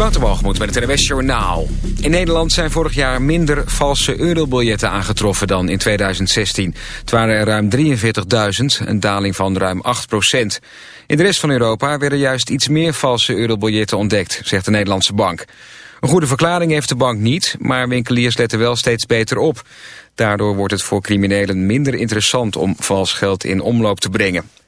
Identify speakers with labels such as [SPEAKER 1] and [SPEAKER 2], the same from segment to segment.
[SPEAKER 1] Waterbalgemoed met het NWS Journaal. In Nederland zijn vorig jaar minder valse eurobiljetten aangetroffen dan in 2016. Het waren er ruim 43.000, een daling van ruim 8% In de rest van Europa werden juist iets meer valse eurobiljetten ontdekt, zegt de Nederlandse bank. Een goede verklaring heeft de bank niet, maar winkeliers letten wel steeds beter op. Daardoor wordt het voor criminelen minder interessant om vals geld in omloop te brengen.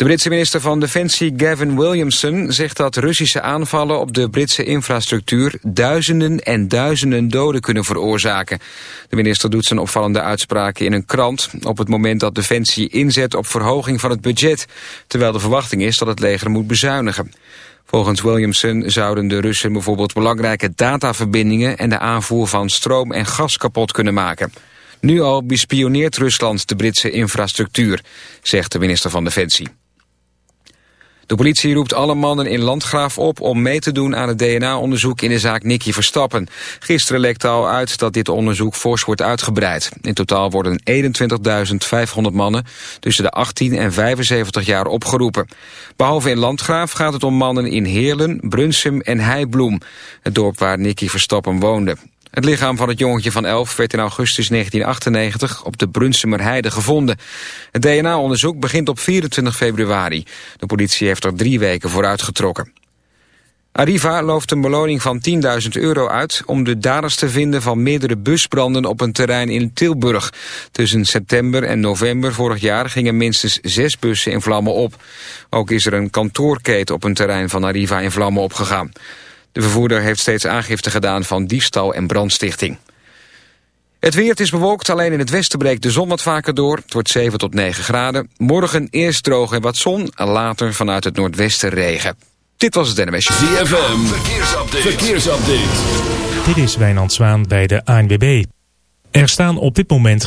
[SPEAKER 1] De Britse minister van Defensie Gavin Williamson zegt dat Russische aanvallen op de Britse infrastructuur duizenden en duizenden doden kunnen veroorzaken. De minister doet zijn opvallende uitspraken in een krant op het moment dat Defensie inzet op verhoging van het budget, terwijl de verwachting is dat het leger moet bezuinigen. Volgens Williamson zouden de Russen bijvoorbeeld belangrijke dataverbindingen en de aanvoer van stroom en gas kapot kunnen maken. Nu al bespioneert Rusland de Britse infrastructuur, zegt de minister van Defensie. De politie roept alle mannen in Landgraaf op om mee te doen aan het DNA-onderzoek in de zaak Nicky Verstappen. Gisteren lekte al uit dat dit onderzoek fors wordt uitgebreid. In totaal worden 21.500 mannen tussen de 18 en 75 jaar opgeroepen. Behalve in Landgraaf gaat het om mannen in Heerlen, Brunsum en Heibloem, het dorp waar Nicky Verstappen woonde. Het lichaam van het jongetje van 11 werd in augustus 1998 op de Brunsumerheide gevonden. Het DNA-onderzoek begint op 24 februari. De politie heeft er drie weken voor uitgetrokken. Arriva looft een beloning van 10.000 euro uit om de daders te vinden van meerdere busbranden op een terrein in Tilburg. Tussen september en november vorig jaar gingen minstens zes bussen in vlammen op. Ook is er een kantoorketen op een terrein van Arriva in vlammen opgegaan. De vervoerder heeft steeds aangifte gedaan van diefstal en brandstichting. Het weer het is bewolkt, alleen in het westen breekt de zon wat vaker door. Het wordt 7 tot 9 graden. Morgen eerst droog en wat zon, later vanuit het noordwesten regen. Dit was het NMS.
[SPEAKER 2] ZFM, verkeersupdate. verkeersupdate.
[SPEAKER 3] Dit is Wijnand Zwaan bij de ANWB. Er staan op dit moment...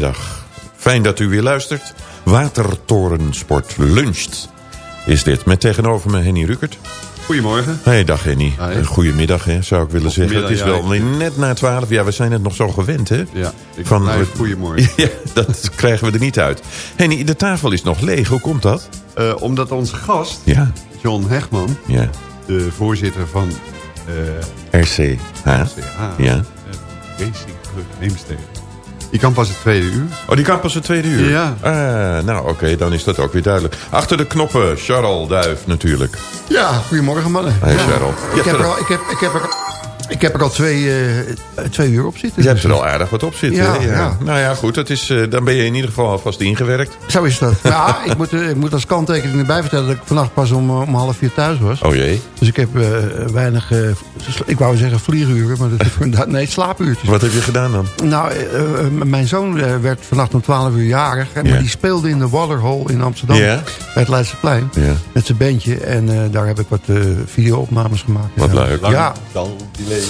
[SPEAKER 4] Goedemiddag. Fijn dat u weer luistert. Watertorensport luncht. is dit. Met tegenover me Henny Rukert.
[SPEAKER 5] Goedemorgen.
[SPEAKER 4] Hey, dag Henny. Goedemiddag, hè, zou ik willen zeggen. Het is wel
[SPEAKER 5] ja,
[SPEAKER 4] net na twaalf. Ja, we zijn het nog zo gewend, hè?
[SPEAKER 5] Ja, ik
[SPEAKER 4] Van-
[SPEAKER 5] goedemorgen.
[SPEAKER 4] Ja, dat krijgen we er niet uit. Henny, de tafel is nog leeg. Hoe komt dat?
[SPEAKER 5] Eh, omdat onze gast,
[SPEAKER 4] Ja,
[SPEAKER 5] John Hegman,
[SPEAKER 4] ja.
[SPEAKER 5] de voorzitter van eh
[SPEAKER 4] RCH.
[SPEAKER 5] CH,
[SPEAKER 4] Ja.
[SPEAKER 5] eh, Racing Club Heemstede. Die kan pas het tweede uur.
[SPEAKER 4] Oh, die kan pas het tweede uur?
[SPEAKER 5] Ja.
[SPEAKER 4] Ah, nou, oké, dan is dat ook weer duidelijk. Achter de knoppen, Charles Duif natuurlijk.
[SPEAKER 6] Ja, goedemorgen mannen.
[SPEAKER 4] Hey,
[SPEAKER 6] ja,
[SPEAKER 4] Cheryl. Je
[SPEAKER 6] Ik heb, er
[SPEAKER 4] er-
[SPEAKER 6] al, ik, heb, ik, heb er, ik heb er al twee, eh, twee uur op zitten.
[SPEAKER 4] Je hebt er al aardig wat op zitten.
[SPEAKER 6] Ja.
[SPEAKER 4] Nou ja, goed, dat is, eh, dan ben je in ieder geval alvast ingewerkt.
[SPEAKER 6] Zo is dat. Ja, ik moet, eh, ik moet als kanttekening erbij vertellen... dat ik vannacht pas om, om half vier thuis was.
[SPEAKER 4] Oh jee,
[SPEAKER 6] Dus ik heb eh, weinig, eh, ik wou zeggen vlieguren... maar dat is inderdaad- nee, slaapuurtjes.
[SPEAKER 4] wat heb je gedaan dan?
[SPEAKER 6] Nou, mijn zoon werd vannacht om 12 uur jarig. hè. Maar die speelde in de Waterhole in Amsterdam.
[SPEAKER 4] Ja.
[SPEAKER 6] Bij het Leidseplein.
[SPEAKER 4] Ja.
[SPEAKER 6] Met zijn bandje. En eh, daar heb ik wat eh video-opnames gemaakt.
[SPEAKER 4] Wat
[SPEAKER 6] Ja.
[SPEAKER 4] leuk.
[SPEAKER 6] Ja,
[SPEAKER 5] Dan die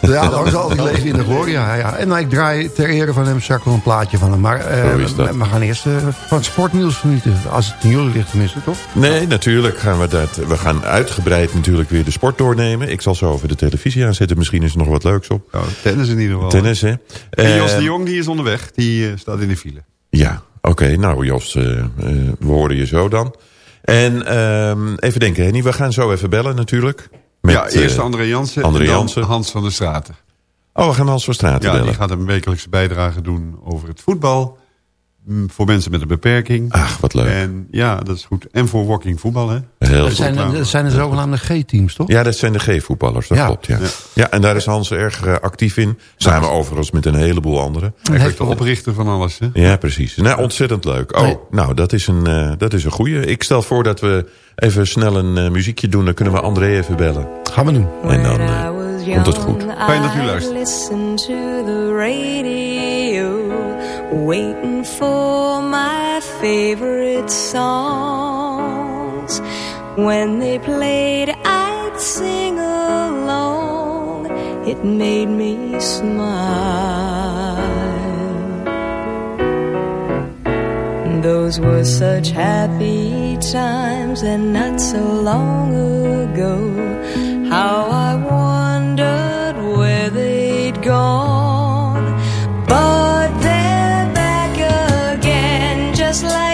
[SPEAKER 6] Ja, dat zal die leven in de gloria. Ja. En nou, ik draai ter ere van hem straks wel een plaatje van hem. Maar eh, we gaan eerst eh, van het sportnieuws genieten. Als het in jullie ligt tenminste, toch?
[SPEAKER 4] Nee, natuurlijk gaan we dat. We gaan uitgebreid natuurlijk weer de sport doornemen. Ik zal zo over de televisie aanzetten. Misschien is er nog wat leuks op.
[SPEAKER 5] Nou, tennis in ieder geval.
[SPEAKER 4] Tennis, hè?
[SPEAKER 5] En Jos
[SPEAKER 4] Eh,
[SPEAKER 5] de Jong die is onderweg. Die staat in de file.
[SPEAKER 4] Ja, oké. nou, Jos, we horen je zo dan. En ehm, even denken, Henny. We gaan zo even bellen natuurlijk. Met,
[SPEAKER 5] ja, eerst
[SPEAKER 4] eh,
[SPEAKER 5] André Jansen
[SPEAKER 4] André
[SPEAKER 5] en dan
[SPEAKER 4] Jansen.
[SPEAKER 5] Hans van der Straten.
[SPEAKER 4] Oh, we gaan Hans van Straten
[SPEAKER 5] Ja,
[SPEAKER 4] bellen.
[SPEAKER 5] die gaat een wekelijkse bijdrage doen over het voetbal. Mm, Voor mensen met een beperking.
[SPEAKER 4] Ach, wat leuk.
[SPEAKER 5] En ja, dat is goed. En voor walking voetbal, hè?
[SPEAKER 4] Heel
[SPEAKER 6] Dat
[SPEAKER 4] goed.
[SPEAKER 6] zijn, dat zijn de zogenaamde G-teams, toch?
[SPEAKER 4] Ja, dat zijn de G-voetballers, dat
[SPEAKER 6] Ja.
[SPEAKER 4] klopt. Ja.
[SPEAKER 5] Ja.
[SPEAKER 4] Ja. en daar is Hans erg eh, actief in. Samen overigens met een heleboel anderen.
[SPEAKER 5] Eigenlijk de oprichter van alles, hè?
[SPEAKER 4] Ja, precies. Nou, ontzettend leuk. Oh,
[SPEAKER 6] Nee.
[SPEAKER 4] nou, dat is, een, eh, dat is een goeie. Ik stel voor dat we even snel een eh, muziekje doen. Dan kunnen we André even bellen.
[SPEAKER 6] Gaan we doen.
[SPEAKER 4] En dan eh, komt het goed.
[SPEAKER 5] Fijn dat u luistert.
[SPEAKER 7] Waiting for my favorite songs. When they played, I'd sing along. It made me smile. Those were such happy times and not so long ago. How I wondered where they'd gone. Just like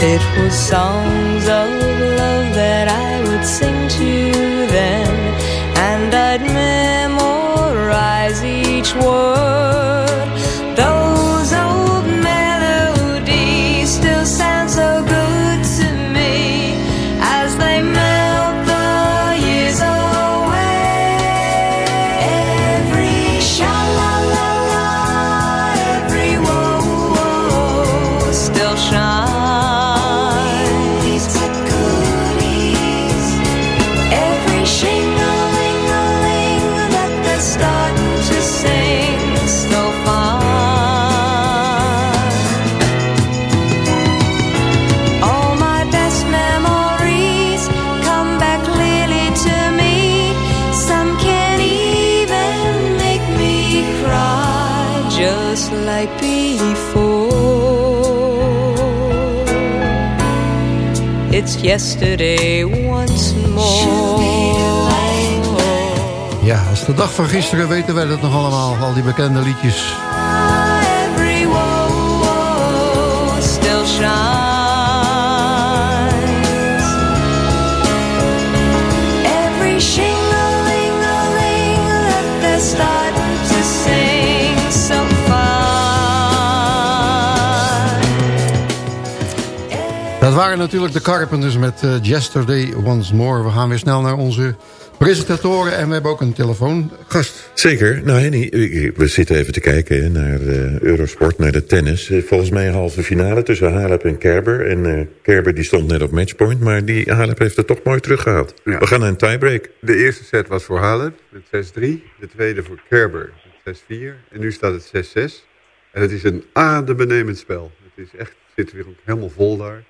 [SPEAKER 7] It was songs of love that I would sing to them, and I'd memorize each word. Yesterday once more.
[SPEAKER 6] Ja, als de dag van gisteren weten wij dat nog allemaal. Al die bekende liedjes. Dat waren natuurlijk de Carpenters met eh, Yesterday Once More. We gaan weer snel naar onze presentatoren en we hebben ook een telefoongast.
[SPEAKER 4] Zeker. Nou Henny, we zitten even te kijken hè, naar uh, Eurosport, naar de tennis. Eh, Volgens mij een halve finale tussen Halep en Kerber. En eh, Kerber die stond net op matchpoint, maar die Halep heeft het toch mooi teruggehaald.
[SPEAKER 5] Ja.
[SPEAKER 4] We gaan naar een tiebreak.
[SPEAKER 5] De eerste set was voor Halep met 6-3. De tweede voor Kerber met 6-4. En nu staat het 6-6. En het is een adembenemend spel. Het is echt, het zit weer ook helemaal vol daar.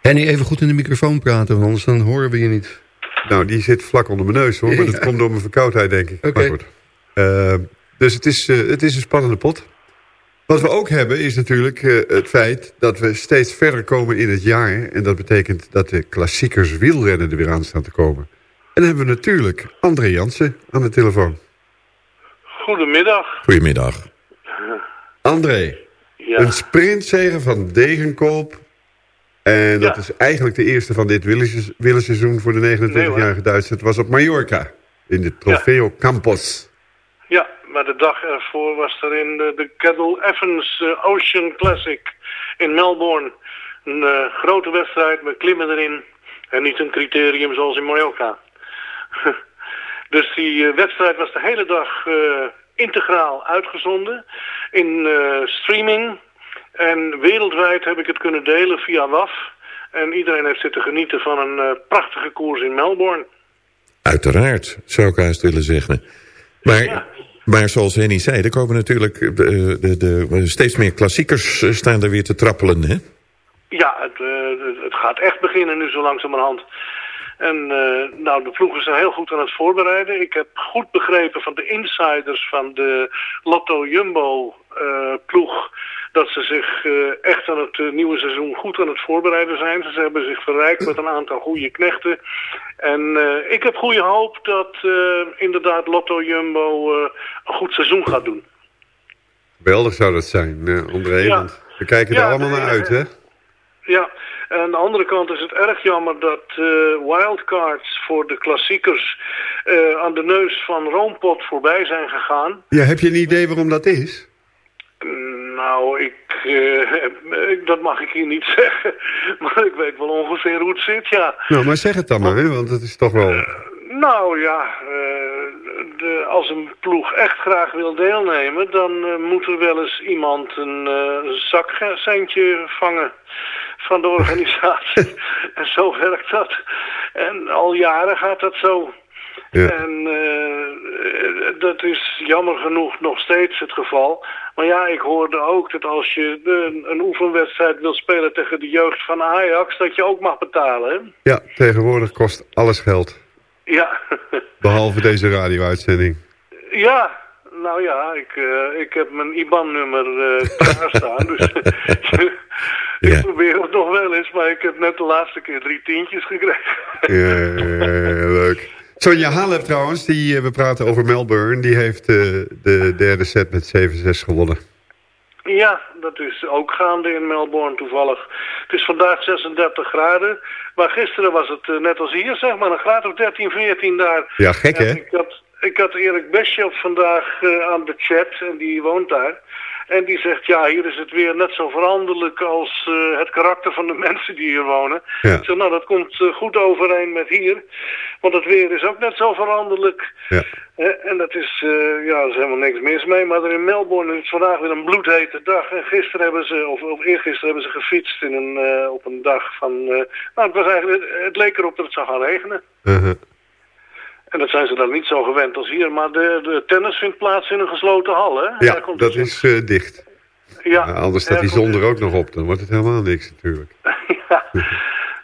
[SPEAKER 6] Henny, even goed in de microfoon praten, want anders dan horen we je niet.
[SPEAKER 5] Nou, die zit vlak onder mijn neus hoor. Maar dat
[SPEAKER 6] Ja.
[SPEAKER 5] komt door mijn verkoudheid, denk ik.
[SPEAKER 6] Oké.
[SPEAKER 5] Maar goed. Eh, dus het is, eh, het is een spannende pot. Wat we ook hebben is natuurlijk eh, het feit dat we steeds verder komen in het jaar. En dat betekent dat de klassiekers wielrennen er weer aan staan te komen. En dan hebben we natuurlijk André Jansen aan de telefoon.
[SPEAKER 8] Goedemiddag.
[SPEAKER 4] Goedemiddag.
[SPEAKER 5] André,
[SPEAKER 8] Ja.
[SPEAKER 5] een sprintzege van Degenkoop. En dat is eigenlijk de eerste van dit wielerseizoen voor de 29-jarige Duitser. Het was op Mallorca, in de Trofeo Campos.
[SPEAKER 8] Ja, maar de dag ervoor was er in de, de Cadel Evans eh, Ocean Classic in Melbourne. Een eh, grote wedstrijd met klimmen erin. En niet een criterium zoals in Mallorca. dus die eh, wedstrijd was de hele dag integraal uitgezonden. In streaming. En wereldwijd heb ik het kunnen delen via WAF. En iedereen heeft zitten genieten van een eh, prachtige koers in Melbourne.
[SPEAKER 4] Uiteraard, zou ik haast willen zeggen. Maar, maar zoals Henny zei, er komen natuurlijk eh, de, de, de, steeds meer klassiekers eh, staan er weer te trappelen. Hè?
[SPEAKER 8] Ja, het, eh, het- gaat echt beginnen nu zo langzamerhand. En eh, nou, de ploegen zijn heel goed aan het voorbereiden. Ik heb goed begrepen van de insiders van de Lotto Jumbo eh, ploeg... dat ze zich eh, echt aan het eh, nieuwe seizoen goed aan het voorbereiden zijn. Ze hebben zich verrijkt met een aantal goede knechten. En eh, ik heb goede hoop dat inderdaad Lotto Jumbo een goed seizoen gaat doen.
[SPEAKER 5] Geweldig zou dat zijn, eh, André.
[SPEAKER 8] Ja.
[SPEAKER 5] Want we kijken er
[SPEAKER 8] Ja,
[SPEAKER 5] allemaal naar uit, hè?
[SPEAKER 8] Ja, en aan de andere kant is het erg jammer dat wildcards voor de klassiekers aan de neus van Roompot voorbij zijn gegaan.
[SPEAKER 5] Ja, heb je een idee waarom dat is?
[SPEAKER 8] Nou, ik, eh, ik- dat mag ik hier niet zeggen, maar ik weet wel ongeveer hoe het zit, ja.
[SPEAKER 5] Nou, maar zeg het dan maar, hè? Want het is toch wel...
[SPEAKER 8] Nou ja, eh, de, als een ploeg echt graag wil deelnemen, dan eh, moet er wel eens iemand een eh, zakcentje vangen van de organisatie. en zo werkt dat. En al jaren gaat dat zo.
[SPEAKER 5] Ja.
[SPEAKER 8] En eh, dat is jammer genoeg nog steeds het geval. Maar ja, ik hoorde ook dat als je een, een oefenwedstrijd wil spelen tegen de jeugd van Ajax, dat je ook mag betalen. Hè?
[SPEAKER 5] Ja, tegenwoordig kost alles geld.
[SPEAKER 8] Ja.
[SPEAKER 5] Behalve deze radio-uitzending.
[SPEAKER 8] Ja, nou ja, ik, eh, ik heb mijn IBAN-nummer eh klaarstaan. dus ik
[SPEAKER 4] Ja.
[SPEAKER 8] probeer het nog wel eens, maar ik heb net de laatste keer drie tientjes gekregen.
[SPEAKER 5] Ja, leuk. Sonja Halep trouwens, die, eh, we praten over Melbourne... die heeft eh, de derde set met 7-6 gewonnen.
[SPEAKER 8] ja, dat is ook gaande in Melbourne toevallig. Het is vandaag 36 graden, maar gisteren was het eh, net als hier, zeg maar, een graad of 13, 14 daar.
[SPEAKER 5] Ja, gek,
[SPEAKER 8] En
[SPEAKER 5] hè?
[SPEAKER 8] Ik had, ik had Erik Beschoff vandaag aan de chat en die woont daar. En die zegt, ja, hier is het weer net zo veranderlijk als eh, het karakter van de mensen die hier wonen.
[SPEAKER 5] Ja.
[SPEAKER 8] Ik zeg, nou, dat komt eh, goed overeen met hier. Want het weer is ook net zo veranderlijk.
[SPEAKER 5] Ja.
[SPEAKER 8] Hè, en dat is, eh, ja, er is helemaal niks mis mee. Maar er in Melbourne is het vandaag weer een bloedhete dag. En gisteren hebben ze, of, of eergisteren hebben ze gefietst in een, eh, op een dag van... eh, nou, het, was eigenlijk, het leek erop dat het zou gaan regenen.
[SPEAKER 5] Uh-huh.
[SPEAKER 8] En dat zijn ze dan niet zo gewend als hier. Maar de, de tennis vindt plaats in een gesloten hal, hè?
[SPEAKER 5] Ja,
[SPEAKER 8] komt
[SPEAKER 5] dat is eh, dicht.
[SPEAKER 8] Ja,
[SPEAKER 5] Nou, anders staat die zon er ook nog op. Dan wordt het helemaal niks natuurlijk.
[SPEAKER 8] ja.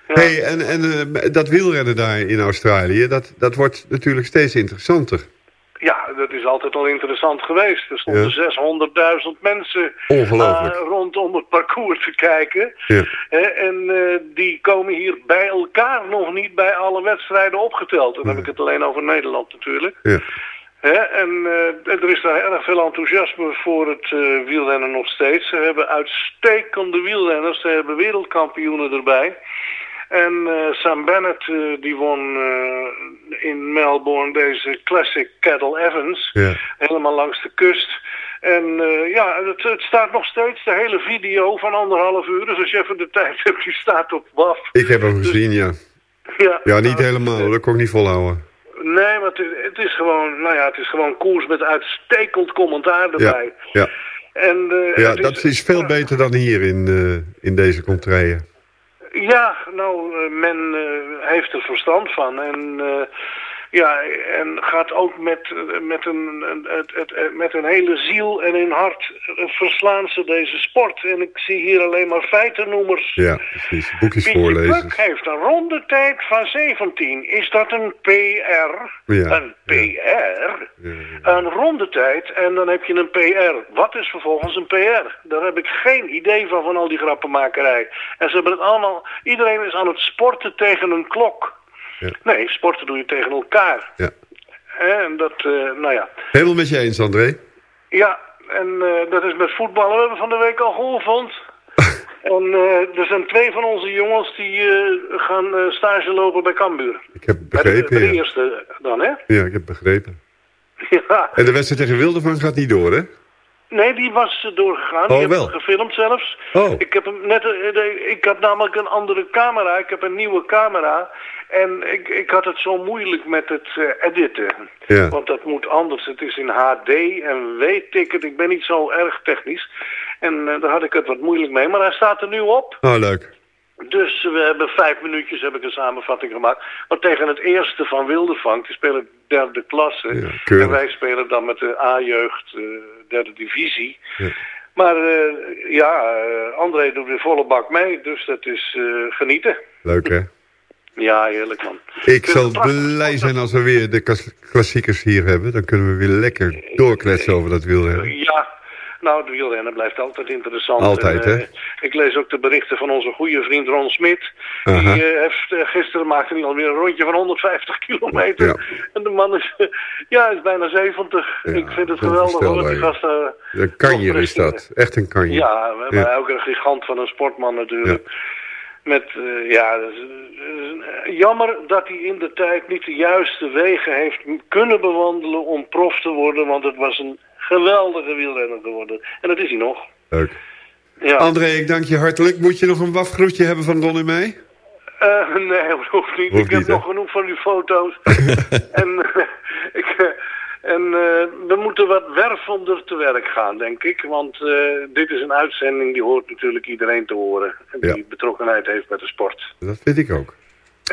[SPEAKER 5] hey, en, en eh, dat wielrennen daar in Australië... Dat, dat wordt natuurlijk steeds interessanter.
[SPEAKER 8] Ja, dat is altijd al interessant geweest. Er stonden 600.000 mensen eh, rondom het parcours te kijken.
[SPEAKER 5] Ja.
[SPEAKER 8] En eh, die komen hier bij elkaar nog niet bij alle wedstrijden opgeteld. Dan heb ik het alleen over Nederland natuurlijk.
[SPEAKER 5] Ja.
[SPEAKER 8] Hè, en eh, er is daar erg veel enthousiasme voor het wielrennen nog steeds. Ze hebben uitstekende wielrenners, ze hebben wereldkampioenen erbij. En eh, Sam Bennett eh, die won eh, in Melbourne deze Classic Cattle Evans.
[SPEAKER 5] Ja.
[SPEAKER 8] Helemaal langs de kust. En ja, het, het staat nog steeds, de hele video van anderhalf uur. Dus als je even de tijd hebt, die staat op WAF.
[SPEAKER 5] Ik heb hem gezien, ja.
[SPEAKER 8] Ja,
[SPEAKER 5] Ja, niet
[SPEAKER 8] nou,
[SPEAKER 5] helemaal, dat kon ik niet volhouden.
[SPEAKER 8] Nee, maar het, is- het is gewoon, nou ja, het is gewoon koers met uitstekend commentaar
[SPEAKER 5] Ja,
[SPEAKER 8] erbij.
[SPEAKER 5] ja.
[SPEAKER 8] En, eh,
[SPEAKER 5] ja dat is veel beter dan hier in, in deze contraien.
[SPEAKER 8] Ja, nou, eh, men eh, heeft er verstand van. En, eh, ja, en gaat ook met, met, een, met een hele ziel en een hart eh, verslaan ze deze sport. En ik zie hier alleen maar feitennoemers.
[SPEAKER 5] Ja, precies. Boekjes
[SPEAKER 8] Pietje
[SPEAKER 5] voorlezen.
[SPEAKER 8] Puk heeft een rondetijd van 17. Is dat een PR?
[SPEAKER 5] Ja,
[SPEAKER 8] Een PR? Een rondetijd en dan heb je een PR. Wat is vervolgens een PR? Daar heb ik geen idee van, van al die grappenmakerij. En ze hebben het allemaal... Iedereen is aan het sporten tegen een klok.
[SPEAKER 5] Ja.
[SPEAKER 8] Nee, sporten doe je tegen elkaar.
[SPEAKER 5] Ja.
[SPEAKER 8] En dat, eh, nou ja.
[SPEAKER 5] Helemaal met je eens, André.
[SPEAKER 8] Ja, en eh, dat is met voetballen. We hebben van de week al geoefend. en eh, er zijn twee van onze jongens die gaan stage lopen bij Cambuur.
[SPEAKER 5] Ik heb
[SPEAKER 8] Bij de,
[SPEAKER 5] begrepen,
[SPEAKER 8] de
[SPEAKER 5] ja.
[SPEAKER 8] eerste dan, hè?
[SPEAKER 5] Ja, ik heb begrepen.
[SPEAKER 8] ja.
[SPEAKER 5] En de wedstrijd tegen Wildervan gaat niet door, hè?
[SPEAKER 8] Nee, die was eh, doorgegaan.
[SPEAKER 5] Oh,
[SPEAKER 8] ik heb
[SPEAKER 5] wel.
[SPEAKER 8] hem gefilmd zelfs.
[SPEAKER 5] Oh.
[SPEAKER 8] Ik heb hem net, eh, ik had namelijk een andere camera. Ik heb een nieuwe camera. En ik, ik had het zo moeilijk met het eh, editen.
[SPEAKER 5] Ja.
[SPEAKER 8] Want dat moet anders. Het is in HD en weet ik het. Ik ben niet zo erg technisch. En daar had ik het wat moeilijk mee. Maar hij staat er nu op.
[SPEAKER 5] Oh, leuk.
[SPEAKER 8] Dus we hebben vijf minuutjes, heb ik een samenvatting gemaakt. Maar tegen het eerste van Wildevang, die spelen derde klasse.
[SPEAKER 5] Ja,
[SPEAKER 8] en wij spelen dan met de A-jeugd, eh, derde divisie.
[SPEAKER 5] Ja.
[SPEAKER 8] Maar eh, ja, eh, André doet weer volle bak mee, dus dat is genieten.
[SPEAKER 5] Leuk, hè?
[SPEAKER 8] Ja, heerlijk man.
[SPEAKER 5] Ik zal blij zijn als we weer de klas- klassiekers hier hebben. Dan kunnen we weer lekker doorkletsen over dat wielrennen.
[SPEAKER 8] Ja, nou, de wielrennen blijft altijd interessant.
[SPEAKER 5] Altijd,
[SPEAKER 8] En,
[SPEAKER 5] hè?
[SPEAKER 8] eh, Ik lees ook de berichten van onze goede vriend Ron Smit. Die eh, heeft, eh, gisteren maakte hij alweer een rondje van 150 kilometer.
[SPEAKER 5] Ja.
[SPEAKER 8] En de man is, ja, is bijna 70.
[SPEAKER 5] Ja,
[SPEAKER 8] ik vind het geweldig hoor, die
[SPEAKER 5] Een kanjer is dat. Echt een kanjer.
[SPEAKER 8] Ja, we hebben
[SPEAKER 5] Ja.
[SPEAKER 8] ook een gigant van een sportman natuurlijk. Met, ja, jammer dat hij in de tijd niet de juiste wegen heeft kunnen bewandelen om prof te worden, want het was een geweldige wielrenner geworden. En dat is hij nog.
[SPEAKER 5] Leuk.
[SPEAKER 8] Ja.
[SPEAKER 5] André, ik dank je hartelijk. Moet je nog een wafgroetje hebben van en mij?
[SPEAKER 8] Eh, nee, dat hoeft niet.
[SPEAKER 5] Hoeft
[SPEAKER 8] ik heb nog genoeg van die foto's. en eh, ik, eh, en we moeten wat wervender te werk gaan, denk ik. Want dit is een uitzending die hoort natuurlijk iedereen te horen. En die betrokkenheid heeft met de sport.
[SPEAKER 5] Dat vind ik ook.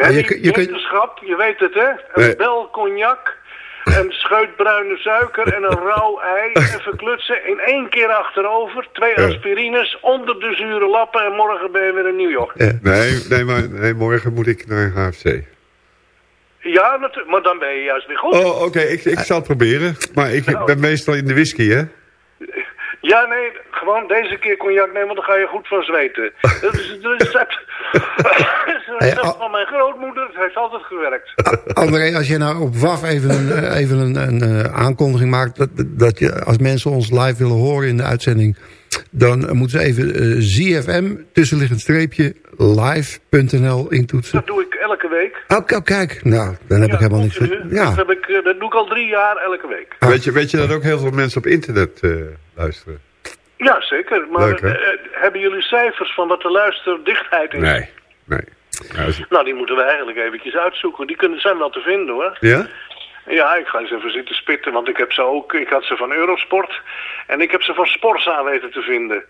[SPEAKER 8] En
[SPEAKER 6] je kun- je kunt-
[SPEAKER 8] wetenschap, je weet het hè? Een
[SPEAKER 5] Nee.
[SPEAKER 8] bel cognac, een scheut bruine suiker en een rauw ei. Even klutsen, in één keer achterover. Twee aspirines, onder de zure lappen en morgen ben je weer in New York.
[SPEAKER 5] Nee, nee, maar nee, morgen moet ik naar HFC.
[SPEAKER 8] Ja, maar dan ben je juist weer goed.
[SPEAKER 5] Oh, oké, ik, ik zal het proberen. Maar ik
[SPEAKER 8] Nou.
[SPEAKER 5] ben meestal in de whisky, hè?
[SPEAKER 8] Ja, nee, gewoon deze keer cognac nemen, want dan ga je goed van zweten. Dat is het recept, het recept van mijn grootmoeder. Het heeft altijd gewerkt.
[SPEAKER 6] André, als je nou op WAF even een, eh, even een, een eh, aankondiging maakt... Dat, dat je, als mensen ons live willen horen in de uitzending... dan moeten ze even eh, ZFM, tussenliggend streepje, live.nl intoetsen.
[SPEAKER 8] Dat doe ik elke week.
[SPEAKER 6] Oh, k- kijk, nou, dan heb ik helemaal niks... ver-
[SPEAKER 8] Dat,
[SPEAKER 6] Ja,
[SPEAKER 8] heb ik, eh, dat doe ik al drie jaar elke week.
[SPEAKER 5] Weet, je, weet je dat ook heel veel mensen op internet eh, luisteren?
[SPEAKER 8] Ja, zeker. Maar
[SPEAKER 5] Leuk, hè?
[SPEAKER 8] eh, hebben jullie cijfers van wat de luisterdichtheid is?
[SPEAKER 5] Nee, nee. Ja, is-
[SPEAKER 8] Nou, die moeten we eigenlijk eventjes uitzoeken. Die kunnen, zijn wel te vinden hoor.
[SPEAKER 5] ja?
[SPEAKER 8] Ja, ik ga eens even zitten spitten, want ik heb ze ook, ik had ze van Eurosport en ik heb ze van Sporza weten te vinden.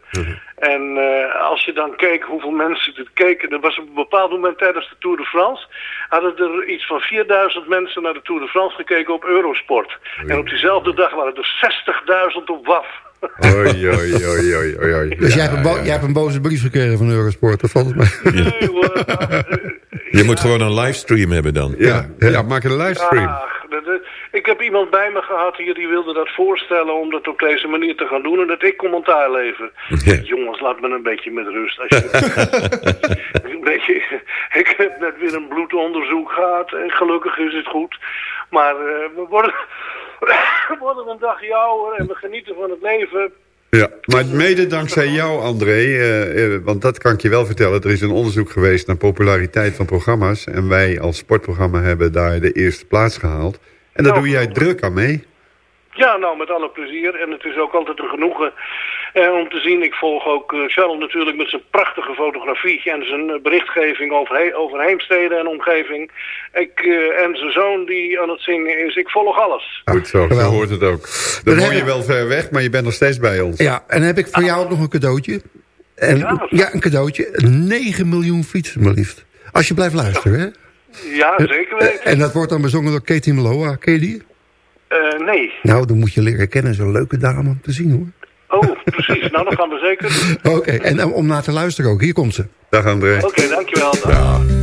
[SPEAKER 8] En eh, als je dan keek hoeveel mensen dit keken, er was op een bepaald moment tijdens de Tour de France, hadden er iets van 4000 mensen naar de Tour de France gekeken op Eurosport. En op diezelfde dag waren er 60.000 op WAF.
[SPEAKER 5] Oei, oei, oei, oei, oei, oei.
[SPEAKER 6] dus jij, hebt een bo-
[SPEAKER 5] ja.
[SPEAKER 6] jij hebt een boze brief gekregen van Eurosport, dat valt.
[SPEAKER 8] Nee, hoor.
[SPEAKER 4] Je moet gewoon een livestream hebben dan.
[SPEAKER 5] Ja, ja, maak een livestream.
[SPEAKER 8] Ach, dat- dat- Ik heb iemand bij me gehad hier die wilde dat voorstellen om dat op deze manier te gaan doen en dat ik commentaar lever. Jongens, laat me een beetje met rust. alsjeblieft. een beetje, ik heb net weer een bloedonderzoek gehad en gelukkig is het goed. Maar eh, we, worden, worden een dagje ouder en we genieten van het leven.
[SPEAKER 5] Ja, maar mede dankzij jou, André, eh, eh, want dat kan ik je wel vertellen. Er is een onderzoek geweest naar populariteit van programma's. En wij als sportprogramma hebben daar de eerste plaats gehaald. En daar
[SPEAKER 8] Nou,
[SPEAKER 5] doe jij druk aan mee.
[SPEAKER 8] Ja, nou, met alle plezier. En het is ook altijd een genoegen eh, om te zien. Ik volg ook eh, Charles natuurlijk met zijn prachtige fotografie en zijn eh, berichtgeving over, He over Heemstede en omgeving. Ik, eh, en zijn zoon die aan het zingen is. Ik volg alles.
[SPEAKER 5] Goed zo, zo hoort het ook. Dan
[SPEAKER 6] Dan
[SPEAKER 5] woon je wel ver weg, maar je bent nog steeds bij ons.
[SPEAKER 6] Ja, en dan heb ik voor jou ook nog een cadeautje. En,
[SPEAKER 8] Ja.
[SPEAKER 6] ja, een cadeautje. 9 miljoen fietsen, maar liefst. Als je blijft luisteren, hè?
[SPEAKER 8] Ja, zeker weten.
[SPEAKER 6] En dat wordt dan bezongen door Katie Meloa. Ken je die?
[SPEAKER 8] Eh, nee.
[SPEAKER 6] Nou, dan moet je leren kennen. Zo'n leuke dame om te zien, hoor.
[SPEAKER 8] Oh, precies. Nou, dat gaan we zeker.
[SPEAKER 6] Oké, en om naar te luisteren ook. Hier komt ze.
[SPEAKER 5] Dag André.
[SPEAKER 8] Oké, dankjewel. Dag.
[SPEAKER 9] There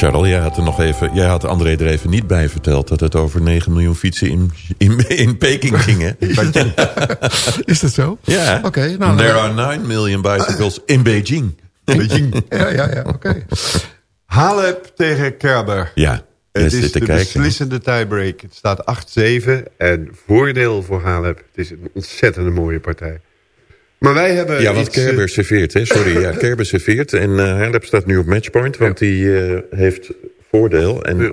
[SPEAKER 4] Charles, jij had, er nog even, jij had André er even niet bij verteld... dat het over 9 miljoen fietsen in, in, in Peking ging, hè?
[SPEAKER 6] Is dat zo?
[SPEAKER 4] Ja.
[SPEAKER 6] Oké, nou,
[SPEAKER 4] There
[SPEAKER 6] nou,
[SPEAKER 4] are 9 million bicycles in Beijing. Beijing.
[SPEAKER 6] Ja, ja, ja, oké.
[SPEAKER 5] Halep tegen Kerber.
[SPEAKER 4] Ja,
[SPEAKER 5] Het is de
[SPEAKER 4] kijken.
[SPEAKER 5] beslissende tiebreak. Het staat 8-7 en voordeel voor Halep. Het is een ontzettende mooie partij. Maar wij hebben
[SPEAKER 4] Ja, want
[SPEAKER 5] iets, eh,
[SPEAKER 4] Kerber serveert, hè? Sorry, ja, Kerber serveert. En uh, Halep staat nu op matchpoint, want die uh, heeft voordeel. En
[SPEAKER 5] Ja.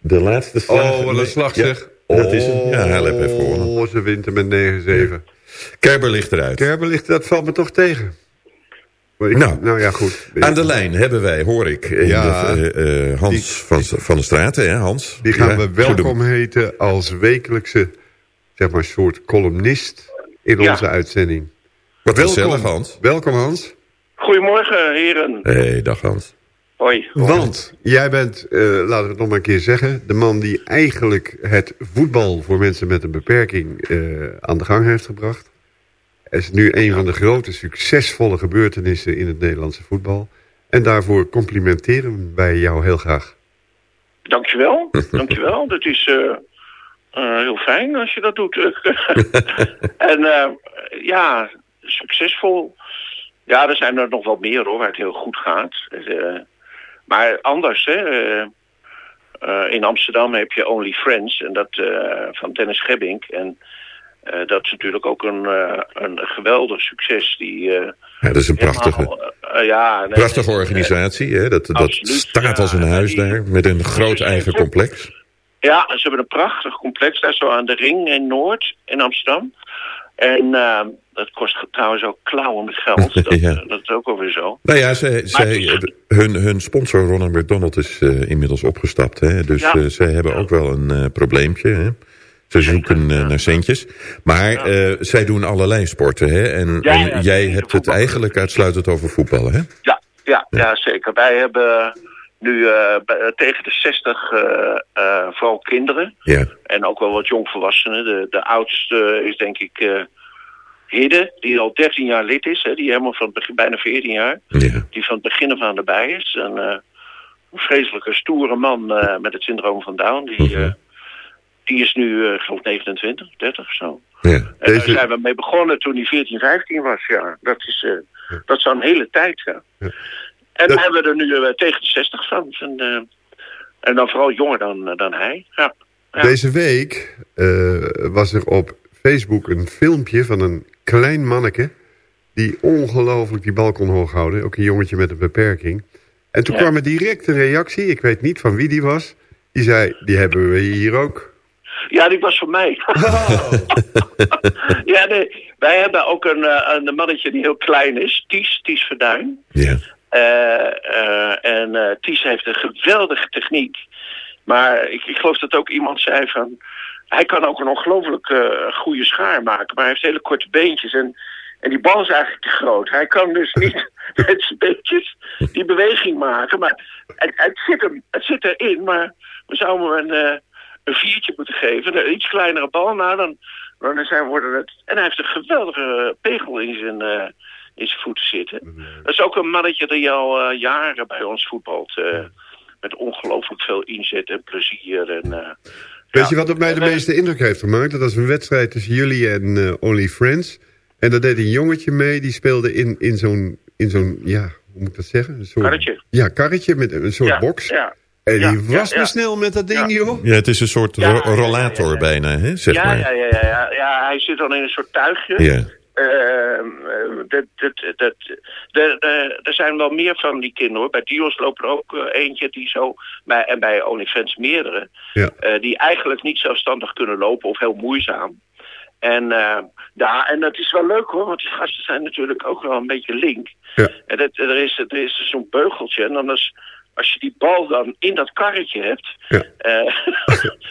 [SPEAKER 4] de laatste slag...
[SPEAKER 5] Oh, wat een slag
[SPEAKER 4] Ja,
[SPEAKER 5] zeg.
[SPEAKER 4] dat is hem. Ja, Halep heeft gewonnen.
[SPEAKER 5] Oh, ze wint hem met 9-7.
[SPEAKER 4] Kerber ligt eruit.
[SPEAKER 5] Kerber ligt, dat valt me toch tegen. Ik-
[SPEAKER 4] Nou.
[SPEAKER 5] nou ja, goed.
[SPEAKER 4] Aan de lijn hebben wij, hoor ik, eh,
[SPEAKER 5] Ja.
[SPEAKER 4] eh, eh, Hans van, van de Straten, hè Hans?
[SPEAKER 5] Die gaan
[SPEAKER 4] Ja,
[SPEAKER 5] we welkom heten als wekelijkse zeg maar, soort columnist in
[SPEAKER 10] Ja.
[SPEAKER 5] onze uitzending.
[SPEAKER 4] Wat
[SPEAKER 5] welkom,
[SPEAKER 4] gezellig, Hans.
[SPEAKER 5] Welkom Hans.
[SPEAKER 10] Goedemorgen, heren.
[SPEAKER 4] Hey, dag Hans.
[SPEAKER 10] Hoi.
[SPEAKER 5] Want jij bent, eh, laten we het nog maar een keer zeggen... de man die eigenlijk het voetbal voor mensen met een beperking eh, aan de gang heeft gebracht. Het is nu een van de grote succesvolle gebeurtenissen in het Nederlandse voetbal. En daarvoor complimenteren wij jou heel graag.
[SPEAKER 10] Dankjewel. Dankjewel. Dat is eh, eh, heel fijn als je dat doet. en eh, ja, succesvol. Ja, er zijn er nog wel meer hoor, waar het heel goed gaat. Eh, maar anders, hè. eh, eh, in Amsterdam heb je Only Friends en dat van Dennis Gebbink. En dat is natuurlijk ook een, een geweldig succes. Die,
[SPEAKER 4] Ja, dat is een prachtige,
[SPEAKER 10] helemaal, ja, nee,
[SPEAKER 4] prachtige organisatie. Hè? Dat, staat als een huis
[SPEAKER 10] Die-
[SPEAKER 4] daar, met een groot eigen complex.
[SPEAKER 10] Ja, ze hebben een prachtig complex daar zo aan de Ring in Noord in Amsterdam. En eh, dat kost trouwens ook klauwen met geld. Dat,
[SPEAKER 4] Ja.
[SPEAKER 10] eh, dat is ook alweer zo.
[SPEAKER 4] Nou ja, zij, zij,
[SPEAKER 10] het is-
[SPEAKER 4] hun, hun sponsor Ronald McDonald is eh, inmiddels opgestapt. Hè? Dus
[SPEAKER 10] Ja.
[SPEAKER 4] eh, zij hebben ook wel een probleempje. Hè? Ze zoeken naar centjes. Maar zij doen allerlei sporten. Hè? En, en jij hebt het eigenlijk uitsluitend over voetballen. Hè?
[SPEAKER 10] Ja, ja, ja zeker. Wij hebben nu eh, bij- tegen de 60 eh, eh, vooral kinderen.
[SPEAKER 4] Ja.
[SPEAKER 10] En ook wel wat jongvolwassenen. De, de oudste is denk ik eh Hidde, die al 13 jaar lid is. Hè, die helemaal van het begin, bijna 14 jaar.
[SPEAKER 4] Ja.
[SPEAKER 10] Die van het begin af aan erbij is. En, eh, een vreselijke, stoere man eh, met het syndroom van Down. Die,
[SPEAKER 4] Mhm.
[SPEAKER 10] eh, die is nu, eh, ik geloof 29, 30 of zo.
[SPEAKER 4] Ja.
[SPEAKER 10] En daar zijn we mee begonnen toen hij 14, 15 was. Ja, dat is, eh, dat is al een hele tijd. Ja. En
[SPEAKER 5] Dat-
[SPEAKER 10] hebben we er nu eh, tegen de 60 van. En, eh, en dan vooral jonger dan, eh, dan hij. Ja. Ja.
[SPEAKER 5] Deze week was er op Facebook een filmpje van een klein manneke... die ongelooflijk die bal kon hoog houden. Ook een jongetje met een beperking. En toen
[SPEAKER 10] Ja.
[SPEAKER 5] kwam er direct een reactie. Ik weet niet van wie die was. Die zei, die hebben we hier ook.
[SPEAKER 10] Ja, die was van mij. ja, nee. Wij hebben ook een, een mannetje die heel klein is. Ties, Ties Verduin.
[SPEAKER 4] Ja.
[SPEAKER 10] Eh, eh, en eh, Ties heeft een geweldige techniek. Maar ik, ik geloof dat ook iemand zei van... Hij kan ook een ongelooflijk goede schaar maken. Maar hij heeft hele korte beentjes. En, en die bal is eigenlijk te groot. Hij kan dus niet met zijn beentjes die beweging maken. Maar het, zit, hem, het zit erin. Maar we zouden hem een, een viertje moeten geven. Een iets kleinere bal. Nou, dan, dan zijn, worden het... En hij heeft een geweldige pegel in zijn, in zijn voeten zitten. Dat is ook een mannetje die al eh, jaren bij ons voetbalt. eh, met ongelooflijk veel inzet en plezier. En, eh,
[SPEAKER 5] Weet
[SPEAKER 10] ja.
[SPEAKER 5] je wat op mij de
[SPEAKER 10] En,
[SPEAKER 5] meeste indruk heeft gemaakt? Dat was een wedstrijd tussen jullie en eh, Only Friends. En daar deed een jongetje mee. Die speelde in, in zo'n, in zo'n, ja, hoe moet ik dat zeggen? Een soort,
[SPEAKER 10] Karretje.
[SPEAKER 5] Ja, karretje met een soort
[SPEAKER 10] ja,
[SPEAKER 5] box.
[SPEAKER 10] Ja,
[SPEAKER 5] En die
[SPEAKER 10] ja,
[SPEAKER 5] was
[SPEAKER 10] ja.
[SPEAKER 5] snel met dat ding,
[SPEAKER 10] Ja.
[SPEAKER 5] joh.
[SPEAKER 4] ja, het is een soort
[SPEAKER 10] Ja,
[SPEAKER 4] ro-
[SPEAKER 10] ja, ja,
[SPEAKER 4] rollator
[SPEAKER 10] ja, ja.
[SPEAKER 4] bijna, hè? zeg
[SPEAKER 10] ja,
[SPEAKER 4] maar.
[SPEAKER 10] ja, ja, ja, ja, ja, hij zit dan in een soort tuigje. Ehm, eh, dat, dat, dat, er zijn wel meer van die kinderen hoor. Bij Dios lopen er ook eh, eentje die zo, bij, en bij OnlyFans meerdere,
[SPEAKER 5] Ja.
[SPEAKER 10] eh, die eigenlijk niet zelfstandig kunnen lopen of heel moeizaam. En, eh, ja, en dat is wel leuk hoor, want die gasten zijn natuurlijk ook wel een beetje link.
[SPEAKER 5] Ja.
[SPEAKER 10] En dat, er is, er is zo'n beugeltje en dan is, als je die bal dan in dat karretje hebt,
[SPEAKER 5] Ja.
[SPEAKER 10] eh,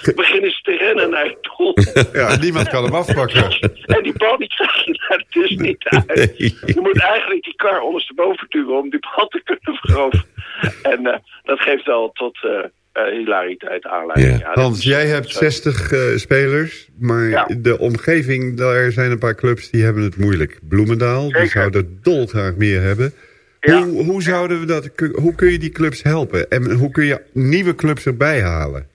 [SPEAKER 10] beginnen ze te rennen naar het doel.
[SPEAKER 5] Ja, niemand kan hem afpakken.
[SPEAKER 10] En die bal die krijg je daar dus niet uit. Je moet eigenlijk die kar ondersteboven duwen om die bal te kunnen veroveren. En eh, dat geeft al tot eh, hilariteit aanleiding.
[SPEAKER 4] Ja.
[SPEAKER 5] Hans, jij hebt 60 eh, spelers, maar
[SPEAKER 10] Ja.
[SPEAKER 5] de omgeving, daar zijn een paar clubs die hebben het moeilijk. Bloemendaal, die
[SPEAKER 10] Zeker.
[SPEAKER 5] zouden dolgraag meer hebben.
[SPEAKER 10] Ja.
[SPEAKER 5] Hoe, hoe, zouden we dat, hoe kun je die clubs helpen? En hoe kun je nieuwe clubs erbij halen?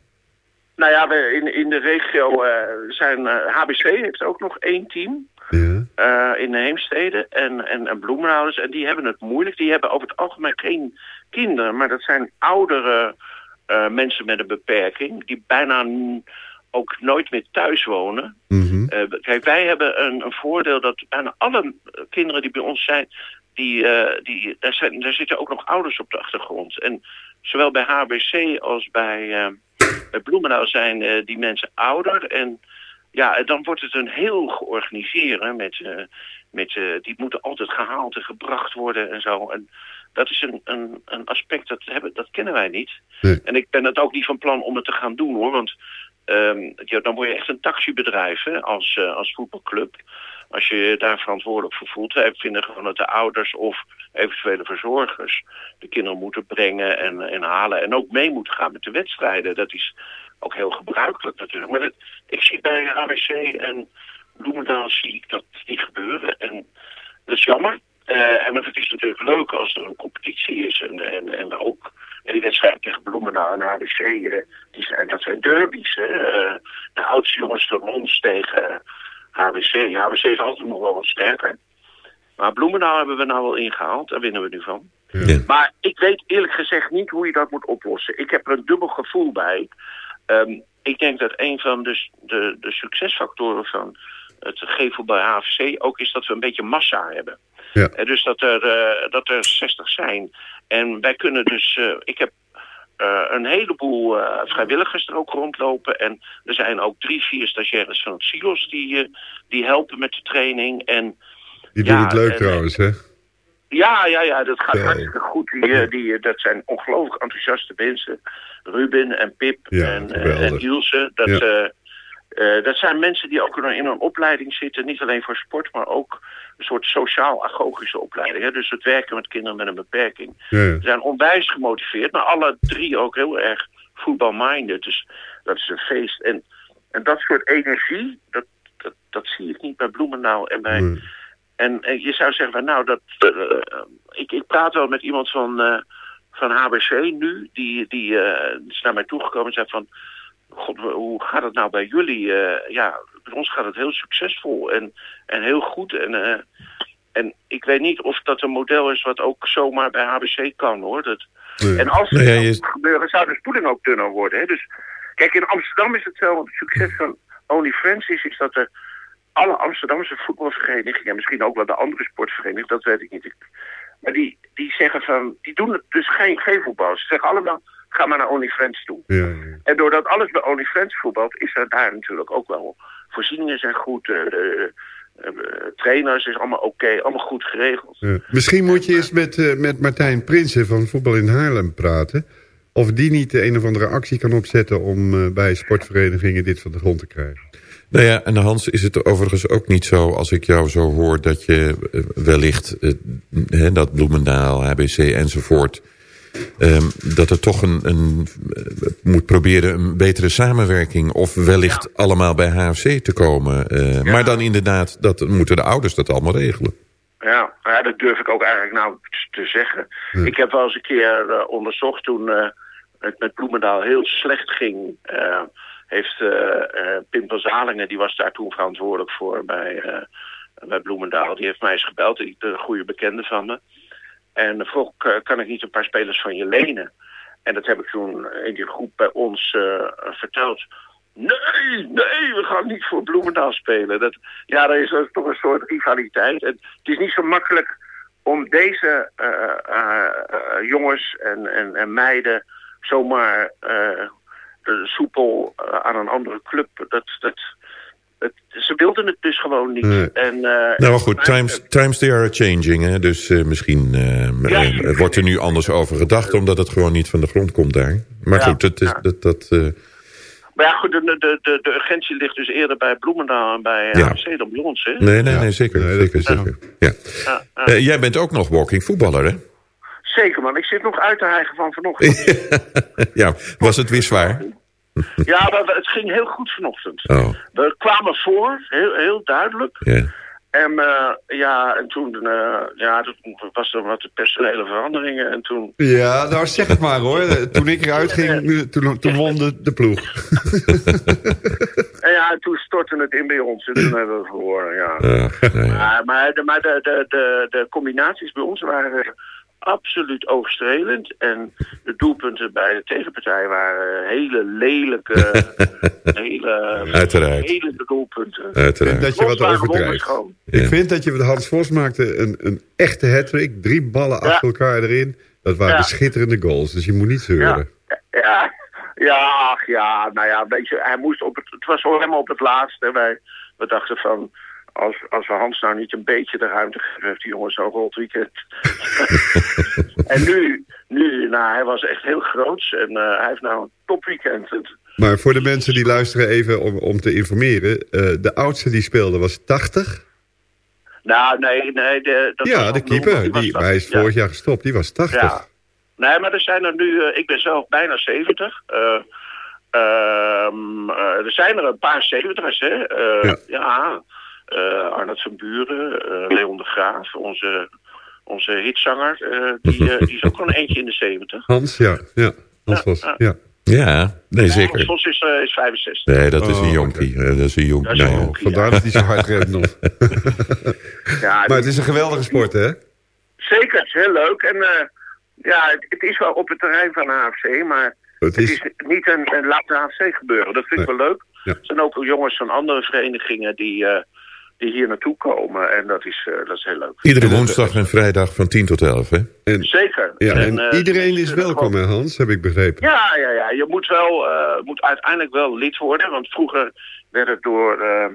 [SPEAKER 10] Nou ja, we in, in de regio eh, zijn... eh, HBC heeft ook nog één team.
[SPEAKER 5] Ja.
[SPEAKER 10] eh, in de Heemstede en, en, en bloemenhouders. En die hebben het moeilijk. Die hebben over het algemeen geen kinderen. Maar dat zijn oudere eh, mensen met een beperking. Die bijna ook nooit meer thuis wonen.
[SPEAKER 5] Mhm.
[SPEAKER 10] Eh, kijk, wij hebben een, een voordeel dat bijna alle eh, kinderen die bij ons zijn... Die, eh, die, daar, zijn, daar zitten ook nog ouders op de achtergrond. En zowel bij HBC als bij, eh bij Bloemendaal zijn eh, die mensen ouder. En ja, dan wordt het een heel georganiseerd met, met die moeten altijd gehaald en gebracht worden en zo. En dat is een, een, een aspect dat, hebben, dat kennen wij niet.
[SPEAKER 5] Nee.
[SPEAKER 10] En ik ben het ook niet van plan om het te gaan doen hoor, want ehm, ja, dan word je echt een taxibedrijf hè, als, als voetbalclub. Als je je daar verantwoordelijk voor voelt. Wij vinden gewoon dat de ouders of eventuele verzorgers de kinderen moeten brengen en, en halen. En ook mee moeten gaan met de wedstrijden. Dat is ook heel gebruikelijk natuurlijk. Maar ik zie bij ABC en Bloemendaal zie ik dat niet gebeuren. En dat is jammer. Eh, en het is natuurlijk leuk als er een competitie is. En, en, en ook en die wedstrijd tegen Bloemendaal en ABC, eh, die zijn, dat zijn derbies. Hè? Eh, de oudste jongens van ons tegen HBC. HBC is altijd nog wel wat sterker. Maar Bloemendaal hebben we nou wel ingehaald. Daar winnen we nu van.
[SPEAKER 4] Ja.
[SPEAKER 10] Maar ik weet eerlijk gezegd niet hoe je dat moet oplossen. Ik heb er een dubbel gevoel bij. Ehm, ik denk dat een van de, de, de succesfactoren van het gevel bij HFC ook is dat we een beetje massa hebben.
[SPEAKER 5] Ja.
[SPEAKER 10] Eh, dus dat er, eh, dat er 60 zijn. En wij kunnen dus... eh, ik heb eh, een heleboel eh, vrijwilligers er ook rondlopen. En er zijn ook drie, vier stagiaires van het SILOS die, eh, die helpen met de training. En
[SPEAKER 5] Die
[SPEAKER 10] Ja,
[SPEAKER 5] doen het leuk
[SPEAKER 10] en-
[SPEAKER 5] trouwens, hè?
[SPEAKER 10] ja, ja, ja, dat gaat
[SPEAKER 5] Ja.
[SPEAKER 10] hartstikke goed. Die, die, dat zijn ongelooflijk enthousiaste mensen. Ruben en Pip
[SPEAKER 5] Ja,
[SPEAKER 10] en, en Ilse. Dat,
[SPEAKER 5] Ja.
[SPEAKER 10] Eh, eh, dat zijn mensen die ook in een- in een opleiding zitten. Niet alleen voor sport, maar ook een soort sociaal-agogische opleiding. Hè? Dus het werken met kinderen met een beperking.
[SPEAKER 5] Ja.
[SPEAKER 10] Ze zijn onwijs gemotiveerd, maar alle drie ook heel erg voetbalminded. Dus dat is een feest. En, en dat soort energie, dat, dat, dat zie ik niet bij Bloemendaal en bij...
[SPEAKER 5] Nee.
[SPEAKER 10] En, en je zou zeggen, van, nou, dat, eh, ik, ik praat wel met iemand van, eh, van HBC nu, die, die eh, is naar mij toegekomen en zei van, god, hoe gaat het nou bij jullie? Eh, ja, bij ons gaat het heel succesvol en, en heel goed. En, eh, en ik weet niet of dat een model is wat ook zomaar bij HBC kan, hoor. Dat,
[SPEAKER 5] Nee.
[SPEAKER 10] en als het
[SPEAKER 4] ja, je-
[SPEAKER 10] gebeuren, zou de spoeling ook dunner worden. Hè? Dus kijk, in Amsterdam is het zo, want het succes van Only Friends is, is dat er alle Amsterdamse voetbalverenigingen, en misschien ook wel de andere sportverenigingen, dat weet ik niet. Maar die, die zeggen van, die doen het dus geen, geen voetbal. Ze zeggen allemaal, ga maar naar Only Friends toe.
[SPEAKER 5] Ja, ja.
[SPEAKER 10] En doordat alles bij Only Friends voetbalt, is er daar natuurlijk ook wel. Voorzieningen zijn goed, eh, de, eh, trainers is allemaal oké, allemaal goed geregeld.
[SPEAKER 5] Ja. Misschien moet je eens met, eh, met Martijn Prinsen van Voetbal in Haarlem praten. Of die niet de een of andere actie kan opzetten om eh, bij sportverenigingen dit van de grond te krijgen.
[SPEAKER 4] Nou ja, en Hans, is het overigens ook niet zo... als ik jou zo hoor dat je eh, wellicht... eh, hè, dat Bloemendaal, HBC enzovoort... ehm, dat er toch een, een eh, moet proberen een betere samenwerking... of wellicht allemaal bij HFC te komen. eh, Maar dan inderdaad, dat moeten de ouders dat allemaal regelen.
[SPEAKER 10] Ja, ja, dat durf ik ook eigenlijk nou te zeggen. Ik heb wel eens een keer eh, onderzocht toen het met Bloemendaal heel slecht ging. heeft Pim van Zalingen, die was daar toen verantwoordelijk voor bij, bij Bloemendaal. Die heeft mij eens gebeld, een goede bekende van me. En vroeg, eh, kan ik niet een paar spelers van je lenen? En dat heb ik toen in die groep bij ons eh, verteld. Nee, nee, we gaan niet voor Bloemendaal spelen. Dat, ja, er is toch een soort rivaliteit. En het is niet zo makkelijk om deze eh, jongens en, en, en meiden zomaar soepel aan een andere club. Dat, dat, het, ze wilden het dus gewoon niet.
[SPEAKER 5] Nee.
[SPEAKER 10] En, eh,
[SPEAKER 4] Nou maar goed, times, times they are changing. Hè? Dus eh, misschien eh,
[SPEAKER 10] Ja,
[SPEAKER 4] wordt er nu anders over gedacht... omdat het gewoon niet van de grond komt daar. Maar
[SPEAKER 10] Ja,
[SPEAKER 4] goed, het is,
[SPEAKER 10] ja.
[SPEAKER 4] dat... dat eh,
[SPEAKER 10] Maar ja, goed, de, de, de, de urgentie ligt dus eerder bij Bloemendaal en bij
[SPEAKER 4] Ja.
[SPEAKER 10] AFC dan bij ons, hè?
[SPEAKER 4] nee, nee, nee, zeker.
[SPEAKER 5] Nee, dat
[SPEAKER 4] zeker, zeker. Ja. Jij bent ook nog walking voetballer, hè?
[SPEAKER 10] Zeker, man. Ik zit nog uit te hijgen van vanochtend.
[SPEAKER 4] ja, was het weer zwaar?
[SPEAKER 10] ja, maar het ging heel goed vanochtend.
[SPEAKER 4] Oh,
[SPEAKER 10] We kwamen voor, heel, heel duidelijk.
[SPEAKER 4] ja.
[SPEAKER 10] En eh, ja, en toen eh, ja, toen was er wat personele veranderingen. En toen,
[SPEAKER 5] Ja, nou zeg het maar hoor. Toen ik eruit ging, toen, toen won de, de ploeg.
[SPEAKER 10] en ja, toen stortte het in bij ons. En toen hebben we verloren, ja.
[SPEAKER 4] Ja.
[SPEAKER 10] Maar, maar, de, maar de, de, de, de combinaties bij ons waren absoluut oogstrelend. En de doelpunten bij de tegenpartij waren hele lelijke, hele
[SPEAKER 4] Uiteraard.
[SPEAKER 10] lelijke doelpunten.
[SPEAKER 4] Uiteraard.
[SPEAKER 5] Dat je wat overdrijft.
[SPEAKER 4] Ja.
[SPEAKER 5] Ik vind dat je met Hans Vos maakte een, een echte hattrick. Drie ballen
[SPEAKER 10] Ja.
[SPEAKER 5] achter elkaar erin. Dat waren
[SPEAKER 10] Ja.
[SPEAKER 5] schitterende goals. Dus je moet niet zeuren.
[SPEAKER 10] Ja, ja, Ja, ach ja, nou ja, weet je, hij moest op het, het was helemaal op het laatste. Wij, we dachten van, als, als we Hans nou niet een beetje de ruimte geven, heeft die jongen zo'n rot weekend. en nu, nu, nou, hij was echt heel groot en eh, hij heeft nou een topweekend.
[SPEAKER 5] Maar voor de mensen die luisteren even om, om te informeren. eh, de oudste die speelde was 80.
[SPEAKER 10] Nou, nee, nee. De, dat
[SPEAKER 5] ja, de
[SPEAKER 10] die
[SPEAKER 5] keeper. Die, hij is
[SPEAKER 10] Ja.
[SPEAKER 5] vorig jaar gestopt. Die was 80.
[SPEAKER 10] Ja. Nee, maar er zijn er nu... eh, ik ben zelf bijna 70. Eh, ehm, eh, er zijn er een paar 70ers, hè.
[SPEAKER 5] Ja.
[SPEAKER 10] ja. Eh, Arnold van Buren, eh, Leon de Graaf, onze, onze hitzanger. eh, die, eh, die is ook al een eentje in de 70.
[SPEAKER 5] Hans, ja. ja. Hans was,
[SPEAKER 10] ja.
[SPEAKER 5] ja.
[SPEAKER 11] Ja, nee
[SPEAKER 10] Hans
[SPEAKER 11] zeker.
[SPEAKER 10] Vos is, eh, is 65.
[SPEAKER 11] Nee, dat is een
[SPEAKER 5] Oh,
[SPEAKER 11] jonkie. Dat is een jonkie.
[SPEAKER 10] Dat is een
[SPEAKER 11] Nou ja.
[SPEAKER 10] jonkie.
[SPEAKER 5] Vandaar dat hij zo hard rent nog.
[SPEAKER 10] Ja,
[SPEAKER 5] Maar het is een geweldige sport, hè?
[SPEAKER 10] Zeker, het is heel leuk. En eh, ja, het, het is wel op het terrein van AFC, maar
[SPEAKER 5] Het
[SPEAKER 10] het
[SPEAKER 5] is,
[SPEAKER 10] niet een, een laat AFC gebeuren. Dat vind ik wel leuk.
[SPEAKER 5] Ja.
[SPEAKER 10] Er zijn ook jongens van andere verenigingen die, eh, die hier naartoe komen. En dat is, eh, dat is heel leuk.
[SPEAKER 11] Iedere woensdag en vrijdag van 10 tot 11, hè?
[SPEAKER 5] en,
[SPEAKER 10] Zeker.
[SPEAKER 5] ja, en
[SPEAKER 10] eh,
[SPEAKER 5] iedereen is
[SPEAKER 10] eh,
[SPEAKER 5] welkom, hè, Hans? Heb ik begrepen.
[SPEAKER 10] Ja, ja, ja. Je moet, wel, eh, moet uiteindelijk wel lid worden. Want vroeger werd het door, eh,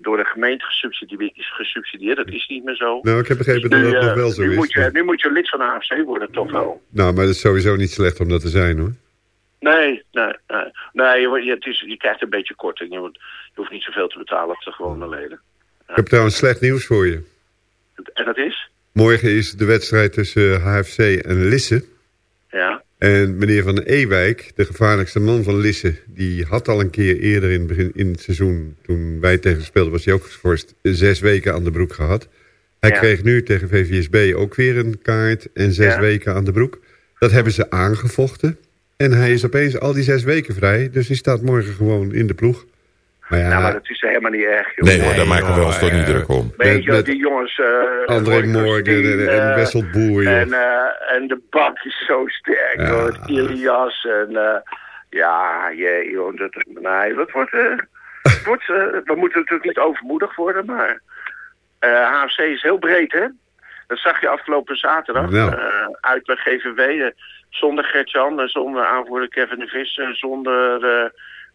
[SPEAKER 10] door de gemeente gesubsidieerd, gesubsidieerd. Dat is niet meer zo.
[SPEAKER 5] Nou, ik heb begrepen dat
[SPEAKER 10] Nu,
[SPEAKER 5] dat
[SPEAKER 10] eh,
[SPEAKER 5] nog wel zo
[SPEAKER 10] nu
[SPEAKER 5] is.
[SPEAKER 10] Moet je, nu moet je lid van de AFC worden, toch wel.
[SPEAKER 5] Nou, maar dat is sowieso niet slecht om dat te zijn, hoor.
[SPEAKER 10] Nee, nee, nee. nee je, het is, je krijgt een beetje korting. Je, moet, je hoeft niet zoveel te betalen als de gewone leden.
[SPEAKER 5] Ik heb trouwens slecht nieuws voor je.
[SPEAKER 10] En dat is?
[SPEAKER 5] Morgen is de wedstrijd tussen HFC en Lisse.
[SPEAKER 10] Ja.
[SPEAKER 5] En meneer Van Ewijk, de gevaarlijkste man van Lisse... die had al een keer eerder in het, begin, in het seizoen... toen wij tegen speelden, was hij ook geschorst... zes weken aan de broek gehad. Hij
[SPEAKER 10] Ja.
[SPEAKER 5] kreeg nu tegen VVSB ook weer een kaart... en zes
[SPEAKER 10] Ja.
[SPEAKER 5] weken aan de broek. Dat hebben ze aangevochten. En hij is opeens al die zes weken vrij. Dus hij staat morgen gewoon in de ploeg. Maar ja,
[SPEAKER 10] Nou, maar dat is helemaal niet erg, joh.
[SPEAKER 11] Nee hoor, daar maken we ons toch niet
[SPEAKER 5] eh,
[SPEAKER 11] druk om.
[SPEAKER 10] Weet
[SPEAKER 5] met-
[SPEAKER 10] je, die jongens... eh
[SPEAKER 5] André
[SPEAKER 10] Kostien,
[SPEAKER 5] en, en
[SPEAKER 10] eh,
[SPEAKER 5] Wessel Boer.
[SPEAKER 10] En, eh, en de bak is zo sterk,
[SPEAKER 5] Ja.
[SPEAKER 10] hoor. Ilias en... eh, ja, jee, joh. Dat, nee, dat wordt... eh, wordt eh, we moeten natuurlijk niet overmoedig worden, maar... eh, HFC is heel breed, hè? Dat zag je afgelopen zaterdag.
[SPEAKER 5] Nou.
[SPEAKER 10] eh, uit bij GVW. eh, zonder Gert-Jan, eh, zonder aanvoerder Kevin de Visser, zonder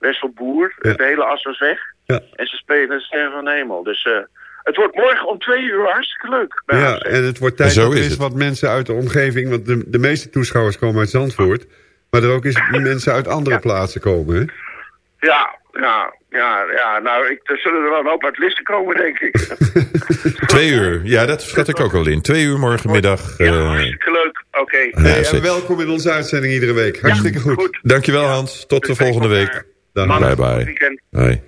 [SPEAKER 10] eh Wessel Boer.
[SPEAKER 5] Ja.
[SPEAKER 10] De hele as was weg.
[SPEAKER 5] Ja.
[SPEAKER 10] En ze spelen de Ster van Hemel. Dus eh, het wordt morgen om twee uur hartstikke leuk. bij
[SPEAKER 5] Ja, en het wordt tijd
[SPEAKER 11] Zo
[SPEAKER 5] dat er
[SPEAKER 11] is
[SPEAKER 5] wat mensen uit de omgeving... want de, de meeste toeschouwers komen uit Zandvoort... maar er ook eens mensen uit andere plaatsen komen, hè?
[SPEAKER 10] Ja, ja, ja, ja. Nou, ik, er zullen er wel een hoop uit listen komen, denk ik.
[SPEAKER 11] Twee uur, ja, dat schat ik ook al in. Twee uur morgenmiddag.
[SPEAKER 10] ja,
[SPEAKER 11] eh,
[SPEAKER 10] hartstikke leuk. Oké.
[SPEAKER 5] Hey, en welkom in onze uitzending iedere week. Hartstikke goed.
[SPEAKER 10] goed.
[SPEAKER 11] dankjewel Hans, tot de volgende week. Bye, bye.
[SPEAKER 10] weekend.
[SPEAKER 11] Hoi.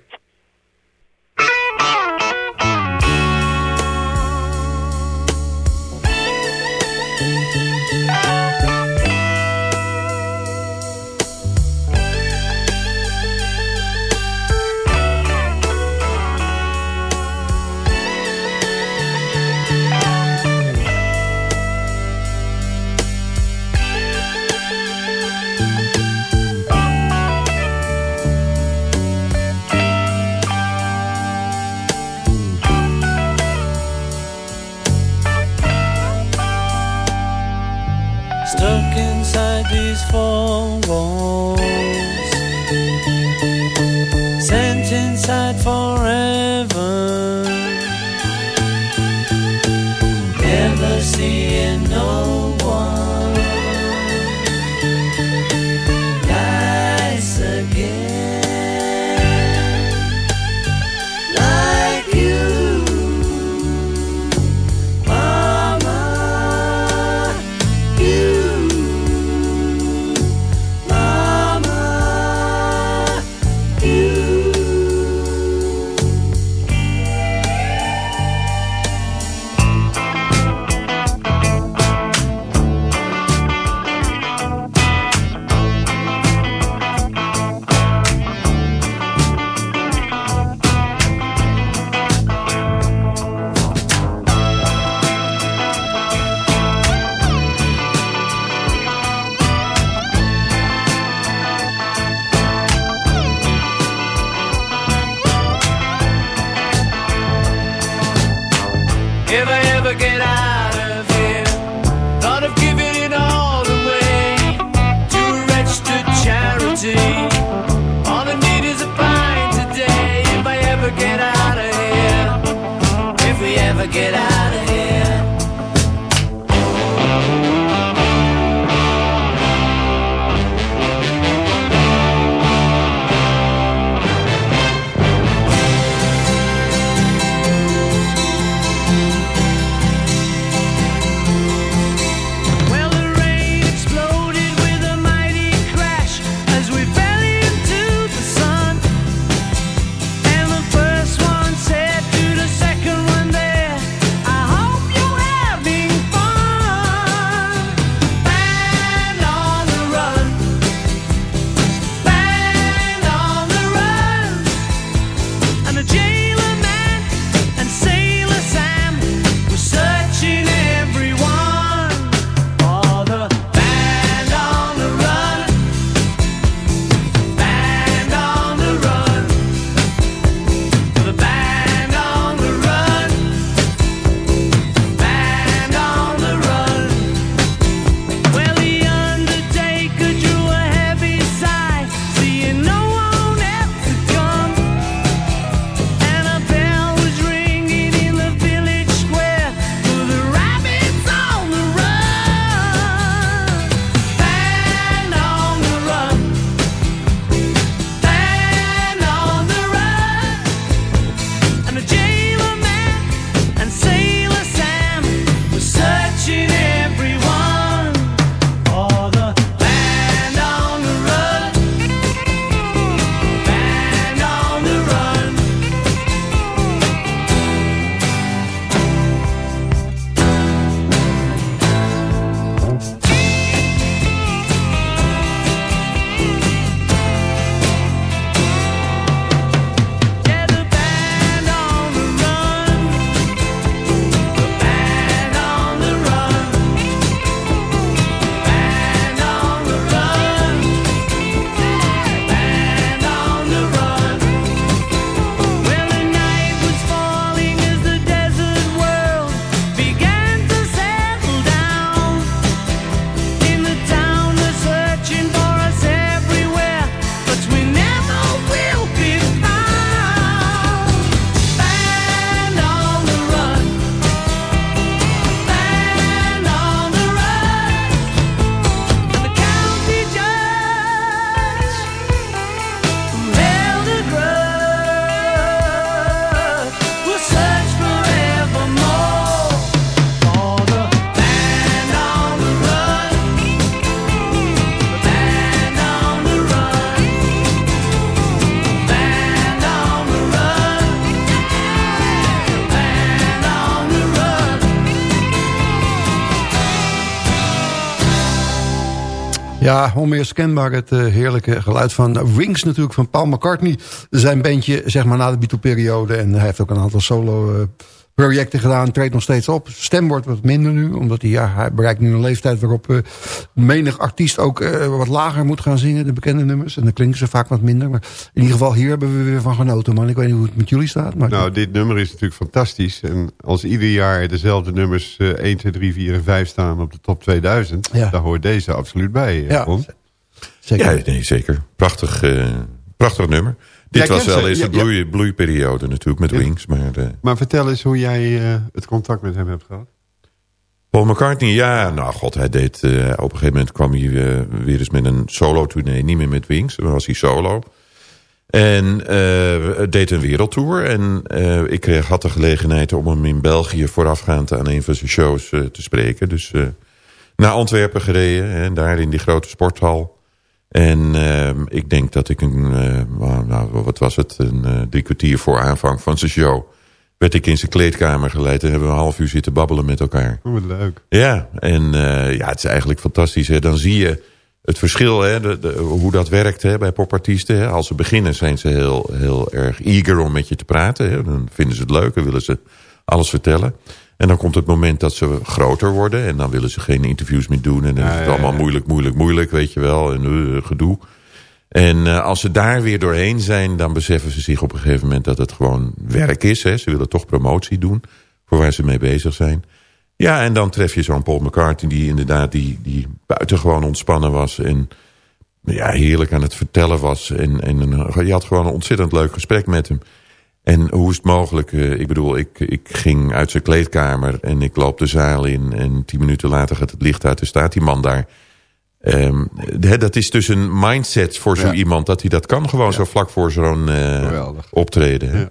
[SPEAKER 6] Ja, onweerskenbaar het eh, heerlijke geluid van Wings natuurlijk, van Paul McCartney. Zijn bandje, zeg maar, na de Beatle-periode. En hij heeft ook een aantal solo-projecten gedaan, treedt nog steeds op. Stem wordt wat minder nu, omdat hij, ja, hij bereikt nu een leeftijd... waarop eh, menig artiest ook eh, wat lager moet gaan zingen, de bekende nummers. En dan klinken ze vaak wat minder. Maar in ieder geval, hier hebben we weer van genoten, man. Ik weet niet hoe het met jullie staat. Maar
[SPEAKER 5] Nou, dit nummer is natuurlijk fantastisch. En als ieder jaar dezelfde nummers eh 1, 2, 3, 4 en 5 staan op de top 2000...
[SPEAKER 6] Ja.
[SPEAKER 5] daar hoort deze absoluut bij. eh,
[SPEAKER 6] Ja,
[SPEAKER 5] Ron.
[SPEAKER 6] zeker.
[SPEAKER 4] Ja, nee, zeker. Prachtig, eh, prachtig nummer. Dit was wel eens
[SPEAKER 5] ja,
[SPEAKER 4] de bloei, bloeiperiode natuurlijk met
[SPEAKER 5] Ja.
[SPEAKER 4] Wings. Maar eh,
[SPEAKER 5] Maar vertel eens hoe jij eh, het contact met hem hebt gehad.
[SPEAKER 4] Paul McCartney, ja, nou god, hij deed... eh, op een gegeven moment kwam hij weer eens met een solo-tournee. Niet meer met Wings, dan was hij solo. En deed een wereldtour. En ik kreeg, had de gelegenheid om hem in België voorafgaand aan een van zijn shows te spreken. Dus naar Antwerpen gereden, hè, daar in die grote sporthal. En ehm, ik denk dat ik een, eh, nou, wat was het, een eh, drie kwartier voor aanvang van zijn show... werd ik in zijn kleedkamer geleid en hebben we een half uur zitten babbelen met elkaar.
[SPEAKER 5] Oh, wat leuk.
[SPEAKER 4] Ja, en eh, ja, het is eigenlijk fantastisch. Hè. Dan zie je het verschil, hè, de, de- hoe dat werkt hè, bij popartiesten. Hè. Als ze beginnen zijn ze heel, heel erg eager om met je te praten. Hè. Dan vinden ze het leuk en willen ze alles vertellen. En dan komt het moment dat ze groter worden. En dan willen ze geen interviews meer doen. En dan is het allemaal moeilijk, moeilijk, moeilijk, weet je wel. En eh, gedoe. En eh, als ze daar weer doorheen zijn, dan beseffen ze zich op een gegeven moment dat het gewoon werk is. Hè. Ze willen toch promotie doen voor waar ze mee bezig zijn. Ja, en dan tref je zo'n Paul McCartney die inderdaad die, die buitengewoon ontspannen was. En ja, heerlijk aan het vertellen was. En, en je had gewoon een ontzettend leuk gesprek met hem. En hoe is het mogelijk? eh, ik bedoel, ik, ik ging uit zijn kleedkamer en ik loop de zaal in. En tien minuten later gaat het licht uit en staat die man daar. Ehm, dat is dus een mindset voor zo
[SPEAKER 5] Ja.
[SPEAKER 4] iemand. Dat hij dat kan gewoon zo vlak voor zo'n eh, optreden. Hè?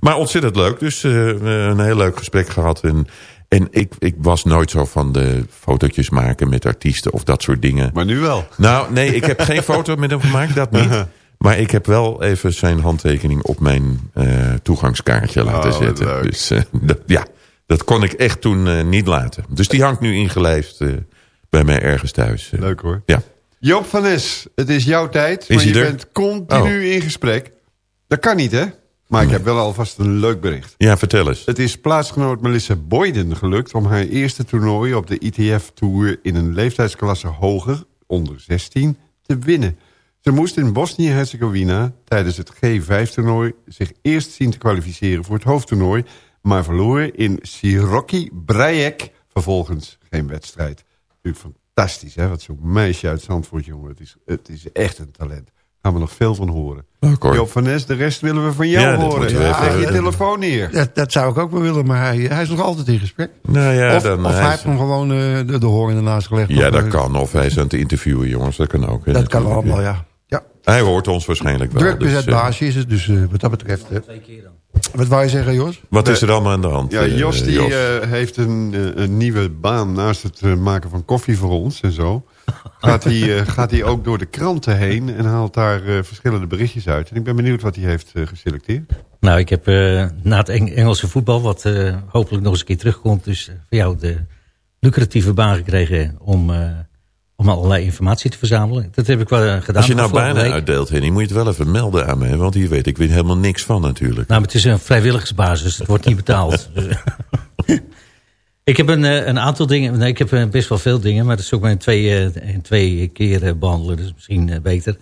[SPEAKER 4] Maar ontzettend leuk. Dus eh, een heel leuk gesprek gehad. En, en ik, ik was nooit zo van de fotootjes maken met artiesten of dat soort dingen.
[SPEAKER 5] Maar nu wel.
[SPEAKER 4] Nou, nee, ik heb geen foto met hem gemaakt, dat niet. Maar ik heb wel even zijn handtekening op mijn eh, toegangskaartje laten
[SPEAKER 5] Oh,
[SPEAKER 4] zetten.
[SPEAKER 5] leuk.
[SPEAKER 4] Dus eh, dat, ja, dat kon ik echt toen eh, niet laten. Dus die hangt nu ingelijfd eh, bij mij ergens thuis.
[SPEAKER 5] Leuk hoor.
[SPEAKER 4] Ja.
[SPEAKER 5] Joop van Nes, het is jouw tijd.
[SPEAKER 4] Is
[SPEAKER 5] maar je
[SPEAKER 4] er?
[SPEAKER 5] bent continu in gesprek. Dat kan niet, hè? Maar ik heb wel alvast een leuk bericht.
[SPEAKER 4] ja, vertel eens.
[SPEAKER 5] Het is plaatsgenoot Melissa Boyden gelukt om haar eerste toernooi op de ITF-tour in een leeftijdsklasse hoger, onder 16, te winnen. Ze moest in Bosnië-Herzegovina tijdens het G5-toernooi zich eerst zien te kwalificeren voor het hoofdtoernooi, maar verloor in Siroki Brajek vervolgens geen wedstrijd. Natuurlijk fantastisch, hè? Wat zo'n meisje uit Zandvoort, jongen. Het is, het is echt een talent. Daar gaan we nog veel van horen.
[SPEAKER 4] Hoor.
[SPEAKER 5] Joop van Nes, de rest willen we van jou
[SPEAKER 4] Ja, dat
[SPEAKER 5] horen.
[SPEAKER 4] we even-
[SPEAKER 5] Leg je telefoon neer.
[SPEAKER 6] Dat, dat zou ik ook wel willen, maar hij, hij is nog altijd in gesprek.
[SPEAKER 4] Nou ja,
[SPEAKER 6] of
[SPEAKER 4] dan,
[SPEAKER 6] of
[SPEAKER 4] hij
[SPEAKER 6] hij
[SPEAKER 4] is-
[SPEAKER 6] heeft hem gewoon eh, de, de hoorn ernaast gelegd.
[SPEAKER 4] Ja, dat
[SPEAKER 6] eh,
[SPEAKER 4] kan. Of hij is aan het interviewen, jongens. Dat kan ook. hè,
[SPEAKER 6] Dat kan allemaal, ja.
[SPEAKER 4] Hij hoort ons waarschijnlijk wel.
[SPEAKER 6] Druk
[SPEAKER 4] dus,
[SPEAKER 6] bezet
[SPEAKER 4] eh,
[SPEAKER 6] baasje is het, dus eh, wat dat betreft... eh, wat wou je zeggen, Jos?
[SPEAKER 4] Wat is er allemaal aan de hand?
[SPEAKER 5] Ja, Jos die
[SPEAKER 4] Jos?
[SPEAKER 5] eh, heeft een, een nieuwe baan naast het maken van koffie voor ons en zo. Gaat hij, eh, gaat hij ook door de kranten heen en haalt daar eh, verschillende berichtjes uit. En ik ben benieuwd wat hij heeft geselecteerd.
[SPEAKER 12] Nou, ik heb eh, na het Eng- Engelse voetbal, wat eh, hopelijk nog eens een keer terugkomt... dus eh, voor jou de lucratieve baan gekregen om, eh, om allerlei informatie te verzamelen. Dat heb ik wel eh, gedaan.
[SPEAKER 4] Als je nou banen
[SPEAKER 12] week.
[SPEAKER 4] uitdeelt, Henny, moet je het wel even melden aan mij. Want hier weet ik weer helemaal niks van natuurlijk.
[SPEAKER 12] Nou, maar het is een vrijwilligersbasis. Het wordt niet betaald. Dus, ik heb een, eh, een aantal dingen. Nee, ik heb eh, best wel veel dingen. Maar dat is ook maar in twee, eh, in twee keer eh, behandelen. Dus misschien eh, beter.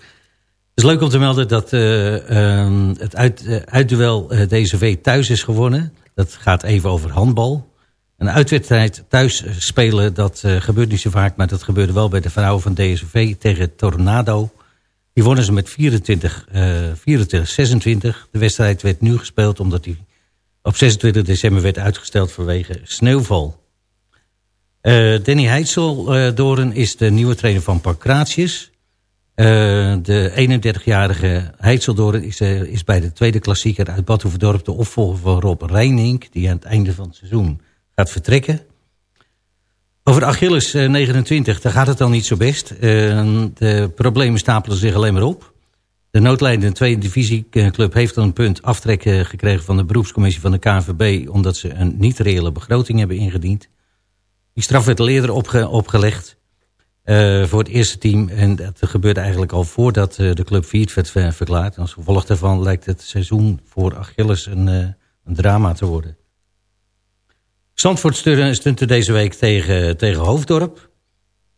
[SPEAKER 12] Het is leuk om te melden dat eh, ehm, het uit, eh, uitduel eh, DCV thuis is gewonnen. Dat gaat even over handbal. Een uitwedstrijd thuis spelen, dat eh, gebeurt niet zo vaak. Maar dat gebeurde wel bij de vrouwen van DSV tegen Tornado. Die wonnen ze met 24, eh 24 26. De wedstrijd werd nu gespeeld omdat die op 26 december werd uitgesteld vanwege sneeuwval. Eh, Danny Heidseldoren is de nieuwe trainer van Pancratius. Eh, de 31-jarige Heidseldoren is, is bij de tweede klassieker uit Bad Hoeverdorp de opvolger van Rob Reinink... die aan het einde van het seizoen gaat vertrekken. Over Achilles eh, 29, daar gaat het al niet zo best. Eh, de problemen stapelen zich alleen maar op. De noodlijdende tweede divisieclub heeft al een punt aftrek eh, gekregen van de beroepscommissie van de KNVB... omdat ze een niet-reële begroting hebben ingediend. Die straf werd al eerder opge- opgelegd eh, voor het eerste team. En dat gebeurde eigenlijk al voordat eh, de club failliet werd ver- verklaard. Als gevolg daarvan lijkt het seizoen voor Achilles een, eh, een drama te worden. Zandvoort stuurde- stunte deze week tegen, tegen Hoofddorp.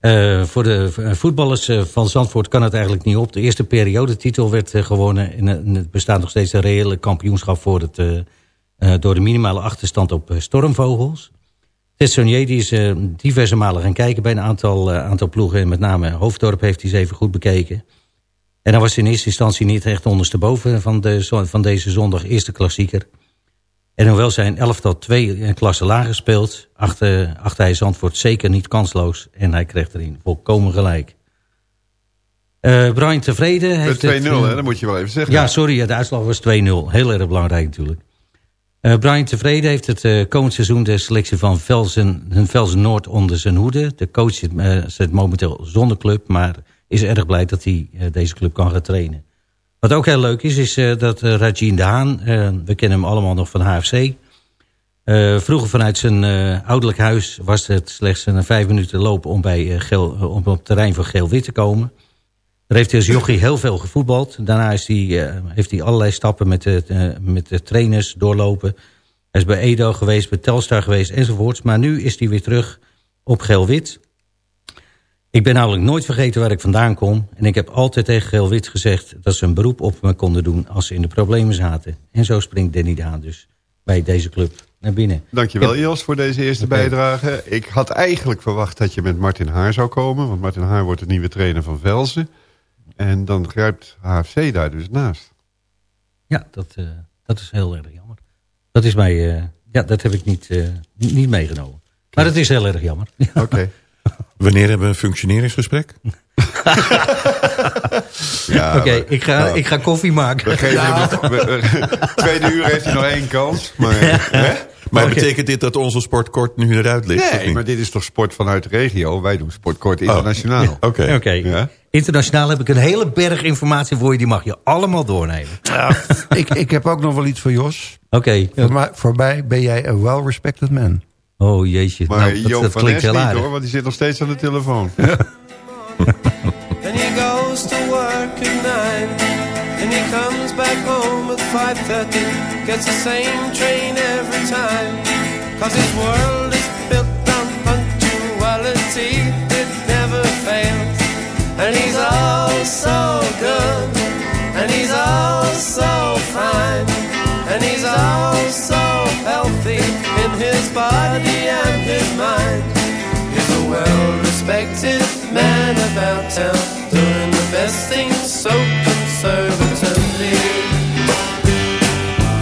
[SPEAKER 12] Eh, voor de v- voetballers eh, van Zandvoort kan het eigenlijk niet op. De eerste periodetitel werd eh, gewonnen. En, eh, het bestaat nog steeds een reële kampioenschap voor het, eh, eh, door de minimale achterstand op eh, stormvogels. Ted Sonier die is eh, diverse malen gaan kijken bij een aantal, eh, aantal ploegen. En met name Hoofddorp heeft hij eens even goed bekeken. En dan was in eerste instantie niet echt ondersteboven van, de, van deze zondag eerste klassieker. En hoewel zijn elftal twee klassen lager speelt... achter, achter hij Zandvoort zeker niet kansloos. En hij kreeg erin volkomen gelijk. Eh Brian Tevreden heeft
[SPEAKER 5] Met 2-0,
[SPEAKER 12] het,
[SPEAKER 5] hè?
[SPEAKER 12] eh,
[SPEAKER 5] Dat moet je wel even zeggen.
[SPEAKER 12] Ja, sorry, ja, de uitslag was 2-0. Heel erg belangrijk natuurlijk. Eh, Brian Tevreden heeft het eh, komend seizoen de selectie van Velzen, Velzen Noord onder zijn hoede. De coach zit, zit momenteel zonder club, maar is erg blij dat hij deze club kan gaan trainen. Wat ook heel leuk is, is eh, dat uh, Rajin de eh, we kennen hem allemaal nog van HFC... Vroeger vanuit zijn ouderlijk huis was het slechts een vijf minuten lopen om, bij, Geel, om op het terrein van Geel-Wit te komen. Daar heeft hij als jochie heel veel gevoetbald. Daarna is hij, heeft hij allerlei stappen met de, met de trainers doorlopen. Hij is bij Edo geweest, bij Telstar geweest enzovoorts. Maar nu is hij weer terug op Geel-Wit. Ik ben namelijk nooit vergeten waar ik vandaan kom. En ik heb altijd tegen Geel-Wit gezegd dat ze een beroep op me konden doen als ze in de problemen zaten. En zo springt Danny Daan dus bij deze club naar binnen.
[SPEAKER 5] Dankjewel Jos voor deze eerste okay. bijdrage. Ik had eigenlijk verwacht dat je met Martin Haar zou komen. Want Martin Haar wordt de nieuwe trainer van Velzen. En dan grijpt HFC daar dus naast.
[SPEAKER 12] Ja, dat, eh, dat is heel erg jammer. Dat is mij, eh, ja, dat heb ik niet, eh, niet niet meegenomen. Maar dat is heel erg jammer.
[SPEAKER 5] Oké.
[SPEAKER 11] Wanneer hebben we een functioneringsgesprek?
[SPEAKER 5] Ja,
[SPEAKER 12] Oké, ik, ga,
[SPEAKER 5] nou,
[SPEAKER 12] ik ga koffie maken.
[SPEAKER 5] we geven hem nog- we- we- tweede uur heeft hij nog één kans. Maar, hè?
[SPEAKER 11] Maar betekent dit dat onze sport kort nu eruit ligt?
[SPEAKER 5] Nee, maar dit is toch sport vanuit de regio? Wij doen sport kort internationaal.
[SPEAKER 11] Oké.
[SPEAKER 5] Ja?
[SPEAKER 12] Internationaal heb ik een hele berg informatie voor je. Die mag je allemaal doornemen.
[SPEAKER 6] ik, ik heb ook nog wel iets voor Jos.
[SPEAKER 12] Oké.
[SPEAKER 6] Voor, mij, voor mij ben jij een well-respected man.
[SPEAKER 12] Oh jeetje.
[SPEAKER 5] Maar
[SPEAKER 12] nou, dat, dat klinkt heel aardig.
[SPEAKER 5] hoor, want die zit nog steeds aan de telefoon.
[SPEAKER 13] And he goes to work at nine. And he comes back home at 5.30. Gets the same train every time. Cause his world is built on punctuality. It never fails. And he's all so good. And he's all so fine. And he's all so healthy his body and his mind. He's a well-respected man about town, doing the best things so conservatively.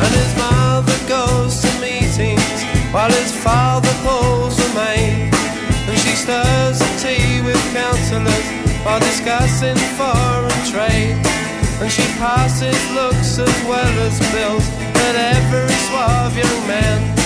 [SPEAKER 13] And his mother goes to meetings while his father pulls a maid. And she stirs the tea with councillors while discussing foreign trade. And she passes looks as well as bills at every suave young man.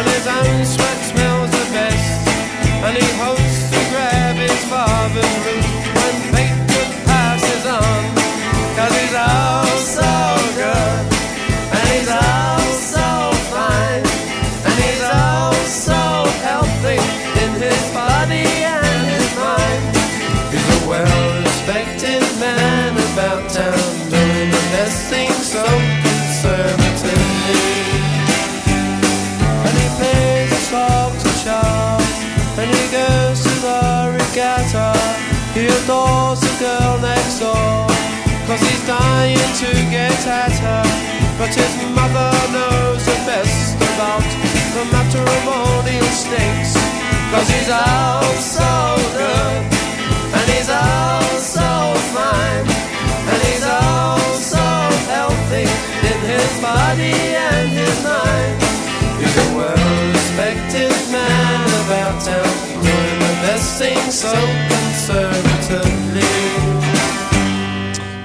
[SPEAKER 13] and his own sweat smells the best, and he hopes to grab his father's root when fate passes on, cause he's all so good, and he's all so fine, and he's all so healthy in his body and his mind. He's a well-respected man about town, Adores the girl next door, cause he's dying to get at her. But his mother knows the best about the matrimonial snakes, cause he's all so good. And he's all so fine And he's all so healthy In his body and his mind He's a well-respected man about town Doing the best things so conservatively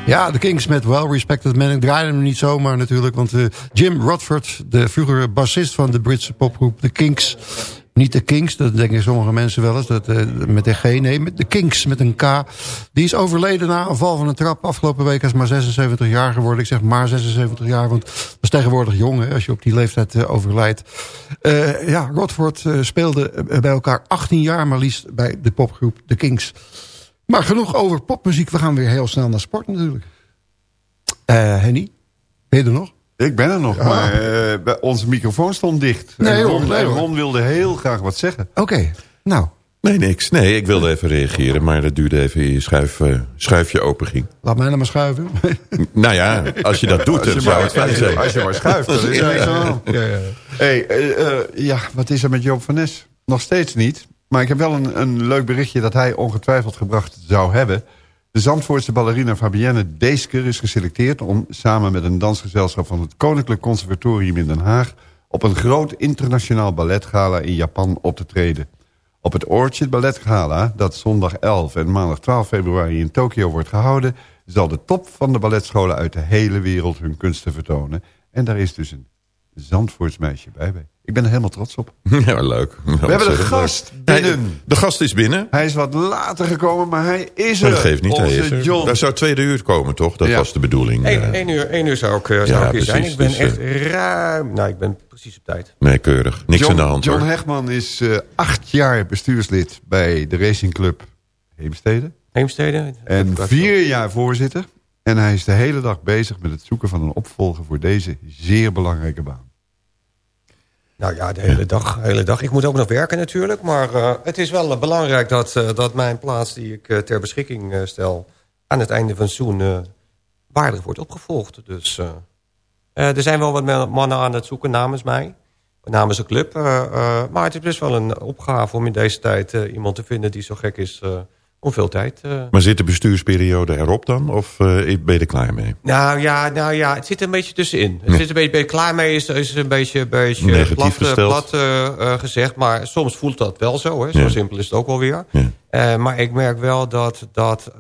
[SPEAKER 6] Ja, de Kings met Well Respected Man. Ik draaide hem niet zomaar natuurlijk. Want eh, Jim Rodford, de vroegere bassist van de Britse popgroep The Kings... Niet de Kings, dat denken sommige mensen wel eens. Dat, eh, met een G, nee, met de Kings met een K. Die is overleden na een val van een trap. Afgelopen week is maar 76 jaar geworden. Ik zeg maar 76 jaar, want dat is tegenwoordig jong... Hè, als je op die leeftijd eh, overlijdt. Eh, ja, Rodford speelde bij elkaar 18 jaar maar liefst... bij de popgroep The Kings. Maar genoeg over popmuziek. We gaan weer heel snel naar sport natuurlijk. Henny, ben je er nog?
[SPEAKER 5] Ik ben er nog,
[SPEAKER 6] Ja.
[SPEAKER 5] maar eh, bij- onze microfoon stond dicht.
[SPEAKER 6] Nee,
[SPEAKER 5] en
[SPEAKER 6] joh,
[SPEAKER 5] Ron,
[SPEAKER 6] nee,
[SPEAKER 5] en. Ron wilde heel graag wat zeggen.
[SPEAKER 6] Oké, nou,
[SPEAKER 11] Nee, niks. Nee, ik wilde even reageren, maar dat duurde even eer je schuif, eh, schuifje open ging.
[SPEAKER 6] laat mij nou maar schuiven.
[SPEAKER 11] Nou ja, als je dat doet,
[SPEAKER 5] Als je
[SPEAKER 11] dan zou
[SPEAKER 5] maar-
[SPEAKER 11] het fijn
[SPEAKER 5] als je-
[SPEAKER 11] zijn.
[SPEAKER 5] Als je maar schuift, dan is er niks aan de hand.
[SPEAKER 6] ja, ja.
[SPEAKER 5] Hey, eh, eh, ja, wat is er met Joop van Nes? Nog steeds niet. Maar ik heb wel een, een leuk berichtje dat hij ongetwijfeld gebracht zou hebben. De Zandvoortse ballerina Fabienne Deesker is geselecteerd... om samen met een dansgezelschap van het Koninklijk Conservatorium in Den Haag... op een groot internationaal balletgala in Japan op te treden. Op het Orchid Ballet Gala, dat zondag 11 en maandag 12 februari in Tokio wordt gehouden... zal de top van de balletscholen uit de hele wereld hun kunsten vertonen. En daar is dus een Zandvoorts meisje bij. bij. Ik ben er helemaal trots op.
[SPEAKER 11] Ja, leuk.
[SPEAKER 5] We hebben een gast binnen.
[SPEAKER 11] de gast is binnen.
[SPEAKER 5] Hij is wat later gekomen, maar hij is er.
[SPEAKER 11] Dat geeft niet. Hij is er.
[SPEAKER 5] John.
[SPEAKER 11] Daar zou tweede uur komen, toch? Dat
[SPEAKER 5] Ja.
[SPEAKER 11] was de bedoeling.
[SPEAKER 14] Eén
[SPEAKER 11] eh.
[SPEAKER 14] één uur, één uur zou ik, eh, zou
[SPEAKER 11] Ja,
[SPEAKER 14] ik hier zijn. Ik ben
[SPEAKER 11] dus,
[SPEAKER 14] echt
[SPEAKER 11] eh,
[SPEAKER 14] ruim... Nou, ik ben precies op tijd.
[SPEAKER 11] Nee, keurig. Niks
[SPEAKER 5] John,
[SPEAKER 11] aan de hand,
[SPEAKER 5] John
[SPEAKER 11] hoor.
[SPEAKER 5] Hegman is eh, acht jaar bestuurslid bij de racingclub Heemstede.
[SPEAKER 14] Heemstede.
[SPEAKER 5] En vier jaar voorzitter. En hij is de hele dag bezig met het zoeken van een opvolger voor deze zeer belangrijke baan.
[SPEAKER 14] Nou ja, de hele dag, hele dag. Ik moet ook nog werken natuurlijk. Maar eh, het is wel belangrijk dat, eh, dat mijn plaats die ik eh, ter beschikking stel... aan het einde van het seizoen waardig wordt opgevolgd. Dus er zijn wel wat mannen aan het zoeken namens mij. Namens de club. maar het is best wel een opgave om in deze tijd iemand te vinden... die zo gek is om veel tijd... eh,
[SPEAKER 11] Maar zit de bestuursperiode erop dan? Of eh, ben je er klaar mee?
[SPEAKER 14] nou ja, nou ja, het zit er een beetje tussenin. Het
[SPEAKER 11] Ja.
[SPEAKER 14] zit een beetje, klaar mee, is, is een beetje, een beetje
[SPEAKER 11] Negatief
[SPEAKER 14] plat, eh, plat gezegd. Maar soms voelt dat wel zo. Hè. Zo
[SPEAKER 11] Ja.
[SPEAKER 14] simpel is het ook wel weer. Eh, maar ik merk wel dat, dat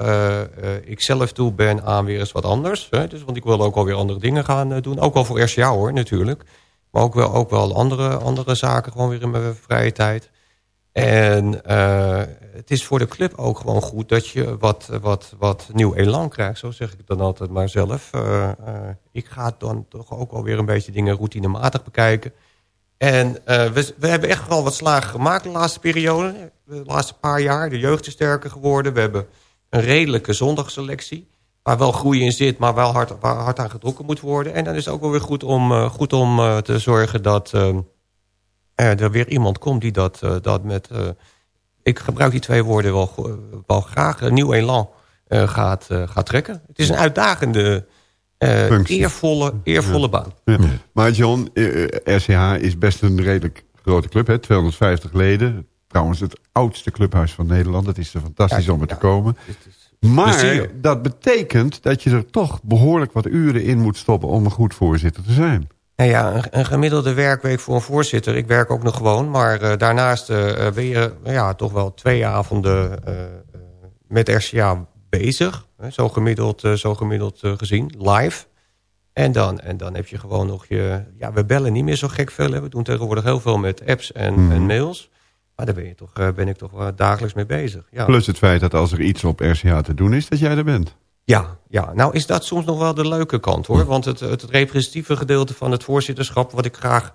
[SPEAKER 14] ik zelf toe ben aan weer eens wat anders. Hè. Dus, want ik wil ook alweer andere dingen gaan doen. Ook wel voor RCA hoor, natuurlijk. Maar ook wel, ook wel andere, andere zaken gewoon weer in mijn vrije tijd. En eh, het is voor de club ook gewoon goed dat je wat, wat, wat nieuw elan krijgt. Zo zeg ik dan altijd maar zelf. Eh, ik ga dan toch ook wel weer een beetje dingen routinematig bekijken. En we, we hebben echt wel wat slagen gemaakt de laatste periode. De laatste paar jaar. De jeugd is sterker geworden. We hebben een redelijke zondagselectie. Waar wel groei in zit, maar wel hard, waar hard aan getrokken moet worden. En dan is het ook wel weer goed om, goed om te zorgen dat eh, er weer iemand komt die dat, eh, dat met... eh, ik gebruik die twee woorden wel, wel graag. Een nieuw elan eh, gaat, eh, gaat trekken. Het is een uitdagende, eh, eervolle, eervolle baan.
[SPEAKER 5] Ja. Maar John, eh, RCH is best een redelijk grote club. Hè? 250 leden. Trouwens het oudste clubhuis van Nederland. Het is er fantastisch om er te komen. Maar
[SPEAKER 14] Plezier.
[SPEAKER 5] dat betekent dat je er toch behoorlijk wat uren in moet stoppen... om een goed voorzitter te zijn.
[SPEAKER 14] Nou ja, een, een gemiddelde werkweek voor een voorzitter. Ik werk ook nog gewoon, maar eh, daarnaast eh, ben je eh, ja, toch wel twee avonden eh, eh, met RCA bezig. Hè, zo gemiddeld, eh, zo gemiddeld eh, gezien, live. En dan, en dan heb je gewoon nog je... Ja, we bellen niet meer zo gek veel. Hè. We doen tegenwoordig heel veel met apps en,
[SPEAKER 5] Mhm.
[SPEAKER 14] en mails. Maar daar ben, je toch, eh, ben ik toch wel dagelijks mee bezig. Ja.
[SPEAKER 5] Plus het feit dat als er iets op RCH te doen is, dat jij er bent.
[SPEAKER 14] Ja, ja, nou is dat soms nog wel de leuke kant hoor. Want het, het representatieve gedeelte van het voorzitterschap... wat ik graag,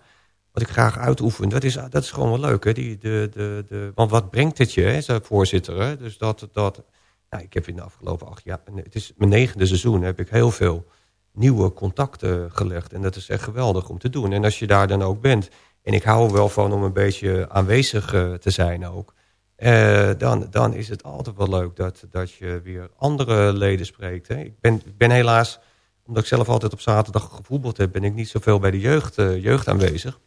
[SPEAKER 14] wat ik graag uitoefen, dat is, dat is gewoon wel leuk. Hè? Die, de, de, de, want wat brengt het je, hè, voorzitter? Hè? Dus dat, dat, nou, ik heb in de afgelopen acht jaar... het is mijn negende seizoen, heb ik heel veel nieuwe contacten gelegd. En dat is echt geweldig om te doen. En als je daar dan ook bent... en ik hou er wel van om een beetje aanwezig eh, te zijn ook... Eh, dan, dan is het altijd wel leuk dat, dat je weer andere leden spreekt. Hè. Ik, ben, ik ben helaas, omdat ik zelf altijd op zaterdag gevoetbald heb... ben ik niet zoveel bij de jeugd, eh, jeugd aanwezig.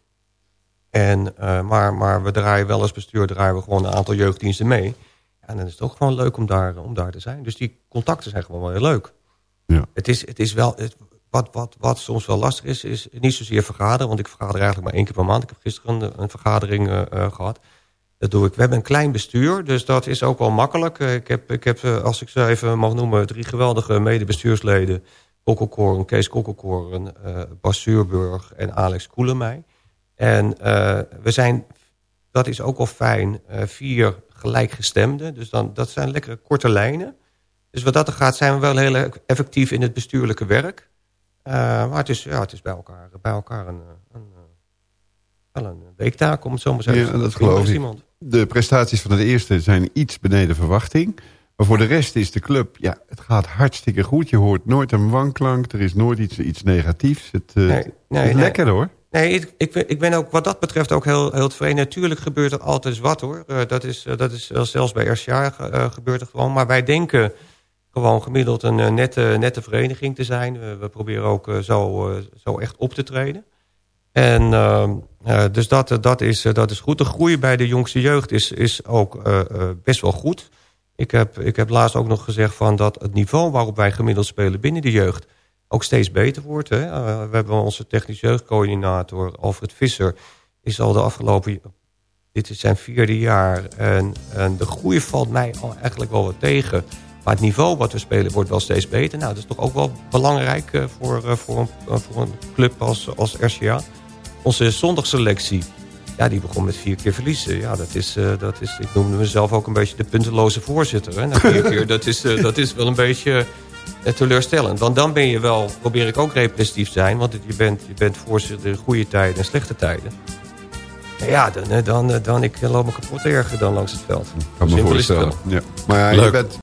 [SPEAKER 14] En, eh, maar, maar we draaien wel als bestuur draaien we gewoon een aantal jeugddiensten mee. En dan is het ook gewoon leuk om daar, om daar te zijn. Dus die contacten zijn gewoon wel heel leuk.
[SPEAKER 5] Ja.
[SPEAKER 14] Het is, het is wel... Het, wat, wat, wat soms wel lastig is, is niet zozeer vergaderen. Want ik vergader eigenlijk maar één keer per maand. Ik heb gisteren een, een vergadering eh, eh, gehad. Dat doe ik. We hebben een klein bestuur, dus dat is ook wel makkelijk. Eh, Ik heb, ik heb eh, als ik ze even mag noemen, drie geweldige medebestuursleden. Kokkelkoren, Kees Kokkelkoren, eh Bas Zuurburg en Alex Koelemij. En we zijn, dat is ook wel fijn, vier gelijkgestemden. Dus dan, dat zijn lekkere korte lijnen. Dus wat dat er gaat, zijn we wel heel effectief in het bestuurlijke werk. Maar het is, ja, het is bij elkaar, bij elkaar een, een, wel een weektaak, om het zo maar te zeggen.
[SPEAKER 5] Ja, dat geloof ik.
[SPEAKER 14] iemand.
[SPEAKER 5] De prestaties van het eerste zijn iets beneden verwachting. Maar voor de rest is de club, ja, het gaat hartstikke goed. Je hoort nooit een wanklank, er is nooit iets, iets negatiefs. Het, eh,
[SPEAKER 14] Nee,
[SPEAKER 5] het
[SPEAKER 14] nee,
[SPEAKER 5] is
[SPEAKER 14] nee.
[SPEAKER 5] lekker hoor.
[SPEAKER 14] Nee, ik, ik, ben, ik ben ook wat dat betreft ook heel, heel tevreden. Natuurlijk gebeurt er altijd wat hoor. Eh, dat is, eh, dat is zelfs bij RCA ge- gebeurt er gewoon. Maar wij denken gewoon gemiddeld een nette, nette vereniging te zijn. We, we proberen ook zo, zo echt op te treden. En ehm, eh, dus dat, eh, dat, is, eh, dat is goed. De groei bij de jongste jeugd is, is ook best wel goed. Ik heb, ik heb laatst ook nog gezegd van dat het niveau waarop wij gemiddeld spelen binnen de jeugd ook steeds beter wordt. Hè? We hebben onze technisch jeugdcoördinator Alfred Visser is al de afgelopen dit is zijn vierde jaar en, en de groei valt mij al eigenlijk wel wat tegen. Maar het niveau wat we spelen wordt wel steeds beter. Nou, dat is toch ook wel belangrijk voor, voor, een, voor een club als, als RCA. Onze zondagselectie, ja, die begon met vier keer verliezen. Ja, dat is, eh, dat is, ik noemde mezelf ook een beetje de punteloze voorzitter. Hè? Na vier keer, dat is, eh, dat is wel een beetje eh, teleurstellend. Want dan ben je wel, probeer ik ook representatief te zijn. Want je bent, je bent voorzitter in goede tijden en slechte tijden. Ja, dan, dan, dan, dan ik loop me kapot erger dan langs het veld.
[SPEAKER 5] Kan me
[SPEAKER 14] Simpel is het
[SPEAKER 5] voorstellen.
[SPEAKER 14] wel.
[SPEAKER 5] Ja. Maar ja, je bent